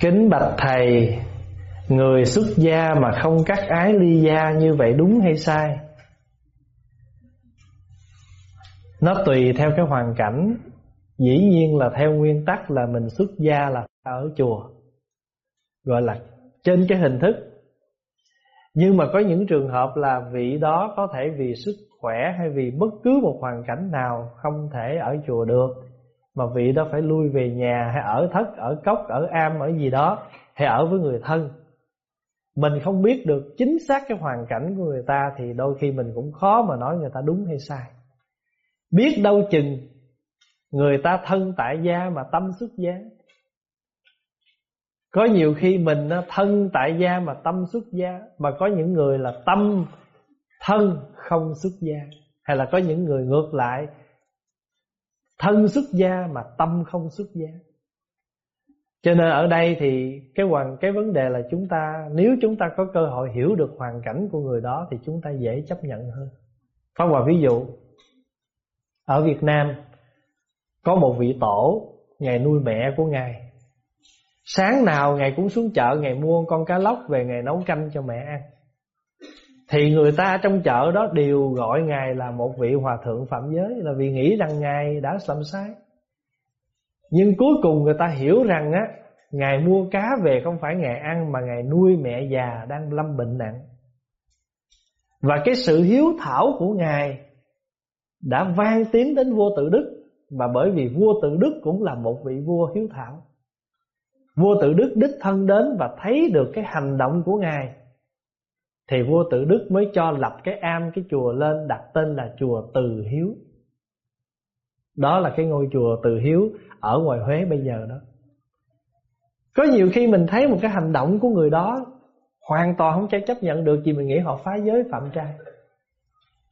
Kính bạch Thầy, Người xuất gia mà không cắt ái ly gia như vậy đúng hay sai? Nó tùy theo cái hoàn cảnh. Dĩ nhiên là theo nguyên tắc là mình xuất gia là ở chùa, Gọi là trên cái hình thức nhưng mà có những trường hợp là vị đó có thể vì sức khỏe hay vì bất cứ một hoàn cảnh nào không thể ở chùa được. Mà vị đó phải lui về nhà hay ở thất, ở cốc, ở am, ở gì đó Hay ở với người thân. Mình không biết được chính xác cái hoàn cảnh của người ta thì đôi khi mình cũng khó mà nói người ta đúng hay sai. Biết đâu chừng Người ta thân tại gia mà tâm xuất gia. Có nhiều khi mình thân tại gia mà tâm xuất gia, Mà có những người là tâm, thân không xuất gia, Hay là có những người ngược lại, Thân xuất gia mà tâm không xuất gia. Cho nên ở đây thì cái hoàn, cái vấn đề là chúng ta, Nếu chúng ta có cơ hội hiểu được hoàn cảnh của người đó Thì chúng ta dễ chấp nhận hơn. Pháp Hòa ví dụ, Ở Việt Nam Có một vị tổ, Ngài nuôi mẹ của Ngài. Sáng nào ngày cũng xuống chợ ngày mua con cá lóc về ngày nấu canh cho mẹ ăn. Thì người ta trong chợ đó đều gọi Ngài là một vị hòa thượng phạm giới, Là vì nghĩ rằng Ngài đã làm sai Nhưng cuối cùng người ta hiểu rằng á, Ngài mua cá về không phải Ngài ăn Mà Ngài nuôi mẹ già đang lâm bệnh nặng. Và cái sự hiếu thảo của Ngài Đã vang tiếng đến vua tự đức Và bởi vì vua tự đức cũng là một vị vua hiếu thảo. Vua tự đức đích thân đến và thấy được cái hành động của Ngài. Thì vua tự đức mới cho lập cái am cái chùa lên Đặt tên là chùa Từ Hiếu. Đó là cái ngôi chùa Từ Hiếu Ở ngoài Huế bây giờ đó. Có nhiều khi mình thấy một cái hành động của người đó Hoàn toàn không thể chấp nhận được Vì mình nghĩ họ phá giới phạm trai.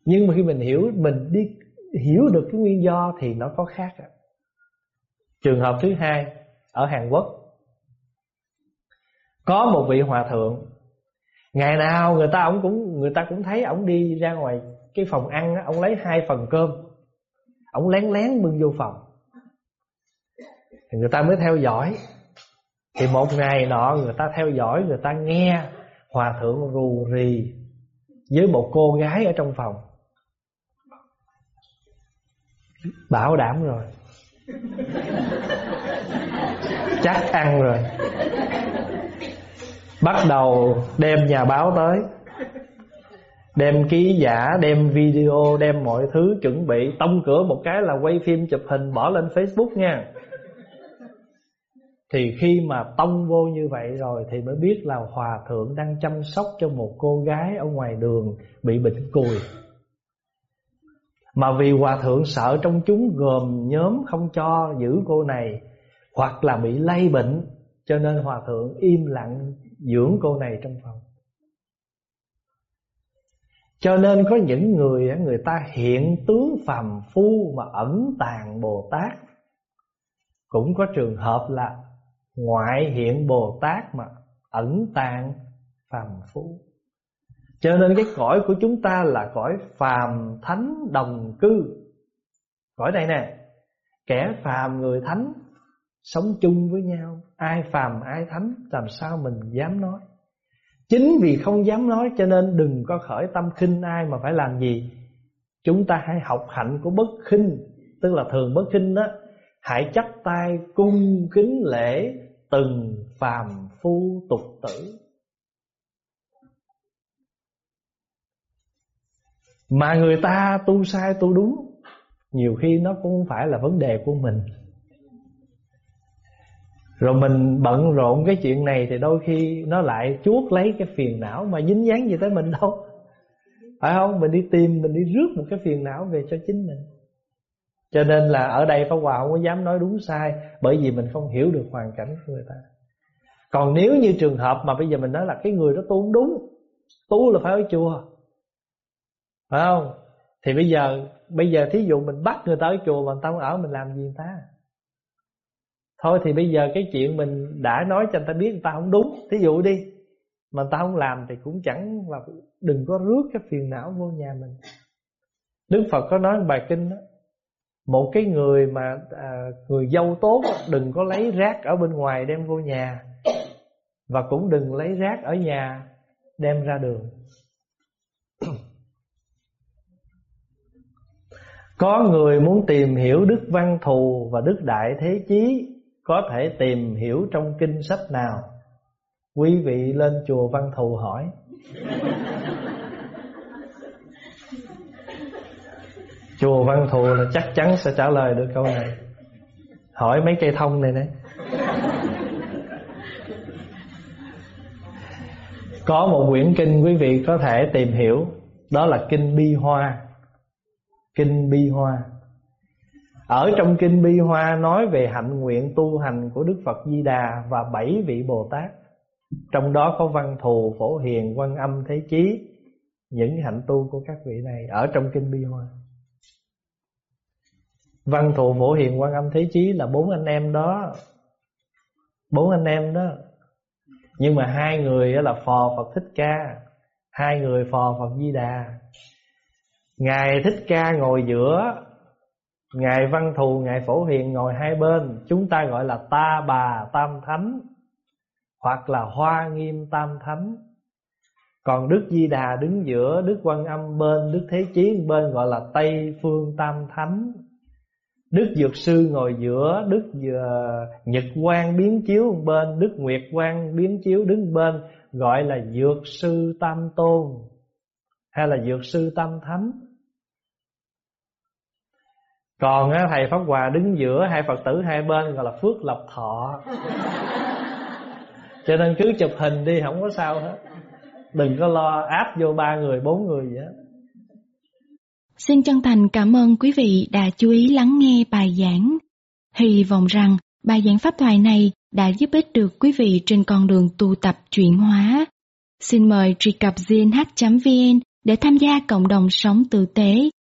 Nhưng mà khi mình hiểu, Mình đi hiểu được cái nguyên do Thì nó có khác Trường hợp thứ hai Ở Hàn Quốc có một vị hòa thượng, Ngày nào người ta ông cũng, người ta cũng thấy ông đi ra ngoài cái phòng ăn ông lấy hai phần cơm ông lén lén bưng vô phòng. Thì người ta mới theo dõi. Thì một ngày nọ người ta theo dõi, người ta nghe Hòa thượng rù rì Với một cô gái ở trong phòng. Bảo đảm rồi. Chắc ăn rồi. Bắt đầu đem nhà báo tới. Đem ký giả, đem video, đem mọi thứ chuẩn bị. Tông cửa một cái là quay phim chụp hình bỏ lên Facebook nha. Thì khi mà tông vô như vậy rồi Thì mới biết là hòa thượng đang chăm sóc cho một cô gái ở ngoài đường Bị bệnh cùi. Mà vì hòa thượng sợ trong chúng gồm nhóm không cho giữ cô này Hoặc là bị lây bệnh Cho nên hòa thượng im lặng dưỡng cô này trong phòng. Cho nên có những người người ta hiện tướng phàm phu mà ẩn tàng Bồ Tát. Cũng có trường hợp là Ngoại hiện Bồ Tát mà ẩn tàng phàm phu. Cho nên cái cõi của chúng ta là cõi phàm thánh đồng cư. Cõi này nè, Kẻ phàm người thánh Sống chung với nhau. Ai phàm, ai thánh, Làm sao mình dám nói? Chính vì không dám nói cho nên đừng có khởi tâm khinh ai mà phải làm gì. Chúng ta hãy học hạnh của bất khinh. Tức là thường bất khinh đó, Hãy chắp tay cung kính lễ từng phàm phu tục tử. Mà người ta tu sai tu đúng, Nhiều khi nó cũng không phải là vấn đề của mình. Rồi mình bận rộn cái chuyện này Thì đôi khi nó lại chuốt lấy cái phiền não Mà dính dáng gì tới mình đâu. Phải không? Mình đi tìm, mình đi rước một cái phiền não về cho chính mình. Cho nên là ở đây Pháp Hòa không có dám nói đúng sai Bởi vì mình không hiểu được hoàn cảnh của người ta. Còn nếu như trường hợp mà bây giờ mình nói là Cái người đó tu không đúng Tu là phải ở chùa. Phải không? Thì bây giờ Bây giờ thí dụ mình bắt người ta ở chùa Mà người ta không ở mình làm gì người ta? Thôi thì bây giờ cái chuyện mình đã nói cho người ta biết người ta không đúng. Thí dụ đi Mà người ta không làm thì cũng chẳng là Đừng có rước cái phiền não vô nhà mình. Đức Phật có nói bài kinh đó một cái người mà à, người dâu tốt đừng có lấy rác ở bên ngoài đem vô nhà và cũng đừng lấy rác ở nhà đem ra đường. Có người muốn tìm hiểu đức văn thù và đức đại thế chí có thể tìm hiểu trong kinh sách nào? Quý vị lên chùa văn thù hỏi. Chùa Văn Thù là chắc chắn sẽ trả lời được câu này. Hỏi mấy cây thông này đấy Có một quyển kinh quý vị có thể tìm hiểu. Đó là Kinh Bi Hoa. Kinh Bi Hoa ở trong Kinh Bi Hoa nói về hạnh nguyện tu hành của Đức Phật Di Đà Và bảy vị Bồ Tát. Trong đó có văn thù, phổ hiền, quan âm, thế chí Những hạnh tu của các vị này Ở trong Kinh Bi Hoa. Văn thù, phổ hiền, quan âm, thế chí là bốn anh em đó. Bốn anh em đó. Nhưng mà hai người là Phò Phật Thích Ca Hai người Phò Phật Di Đà. Ngài Thích Ca ngồi giữa Ngài Văn Thù, Ngài Phổ Hiền ngồi hai bên. Chúng ta gọi là Ta Bà Tam Thánh Hoặc là Hoa Nghiêm Tam Thánh. Còn Đức Di Đà đứng giữa Đức Quan Âm bên Đức Thế Chí bên gọi là Tây Phương Tam Thánh. Đức Dược Sư ngồi giữa Đức ờ, Nhật Quang biến chiếu bên Đức Nguyệt Quang biến chiếu đứng bên Gọi là Dược Sư Tam Tôn Hay là Dược Sư Tam Thánh còn thầy Pháp Hòa đứng giữa hai Phật tử hai bên gọi là Phước Lộc Thọ Cho nên cứ chụp hình đi, không có sao hết Đừng có lo áp vô ba người, bốn người vậy
Xin chân thành cảm ơn quý vị đã chú ý lắng nghe bài giảng. Hy vọng rằng bài giảng pháp thoại này đã giúp ích được quý vị trên con đường tu tập chuyển hóa. Xin mời truy cập gnh.vn để tham gia cộng đồng sống tử tế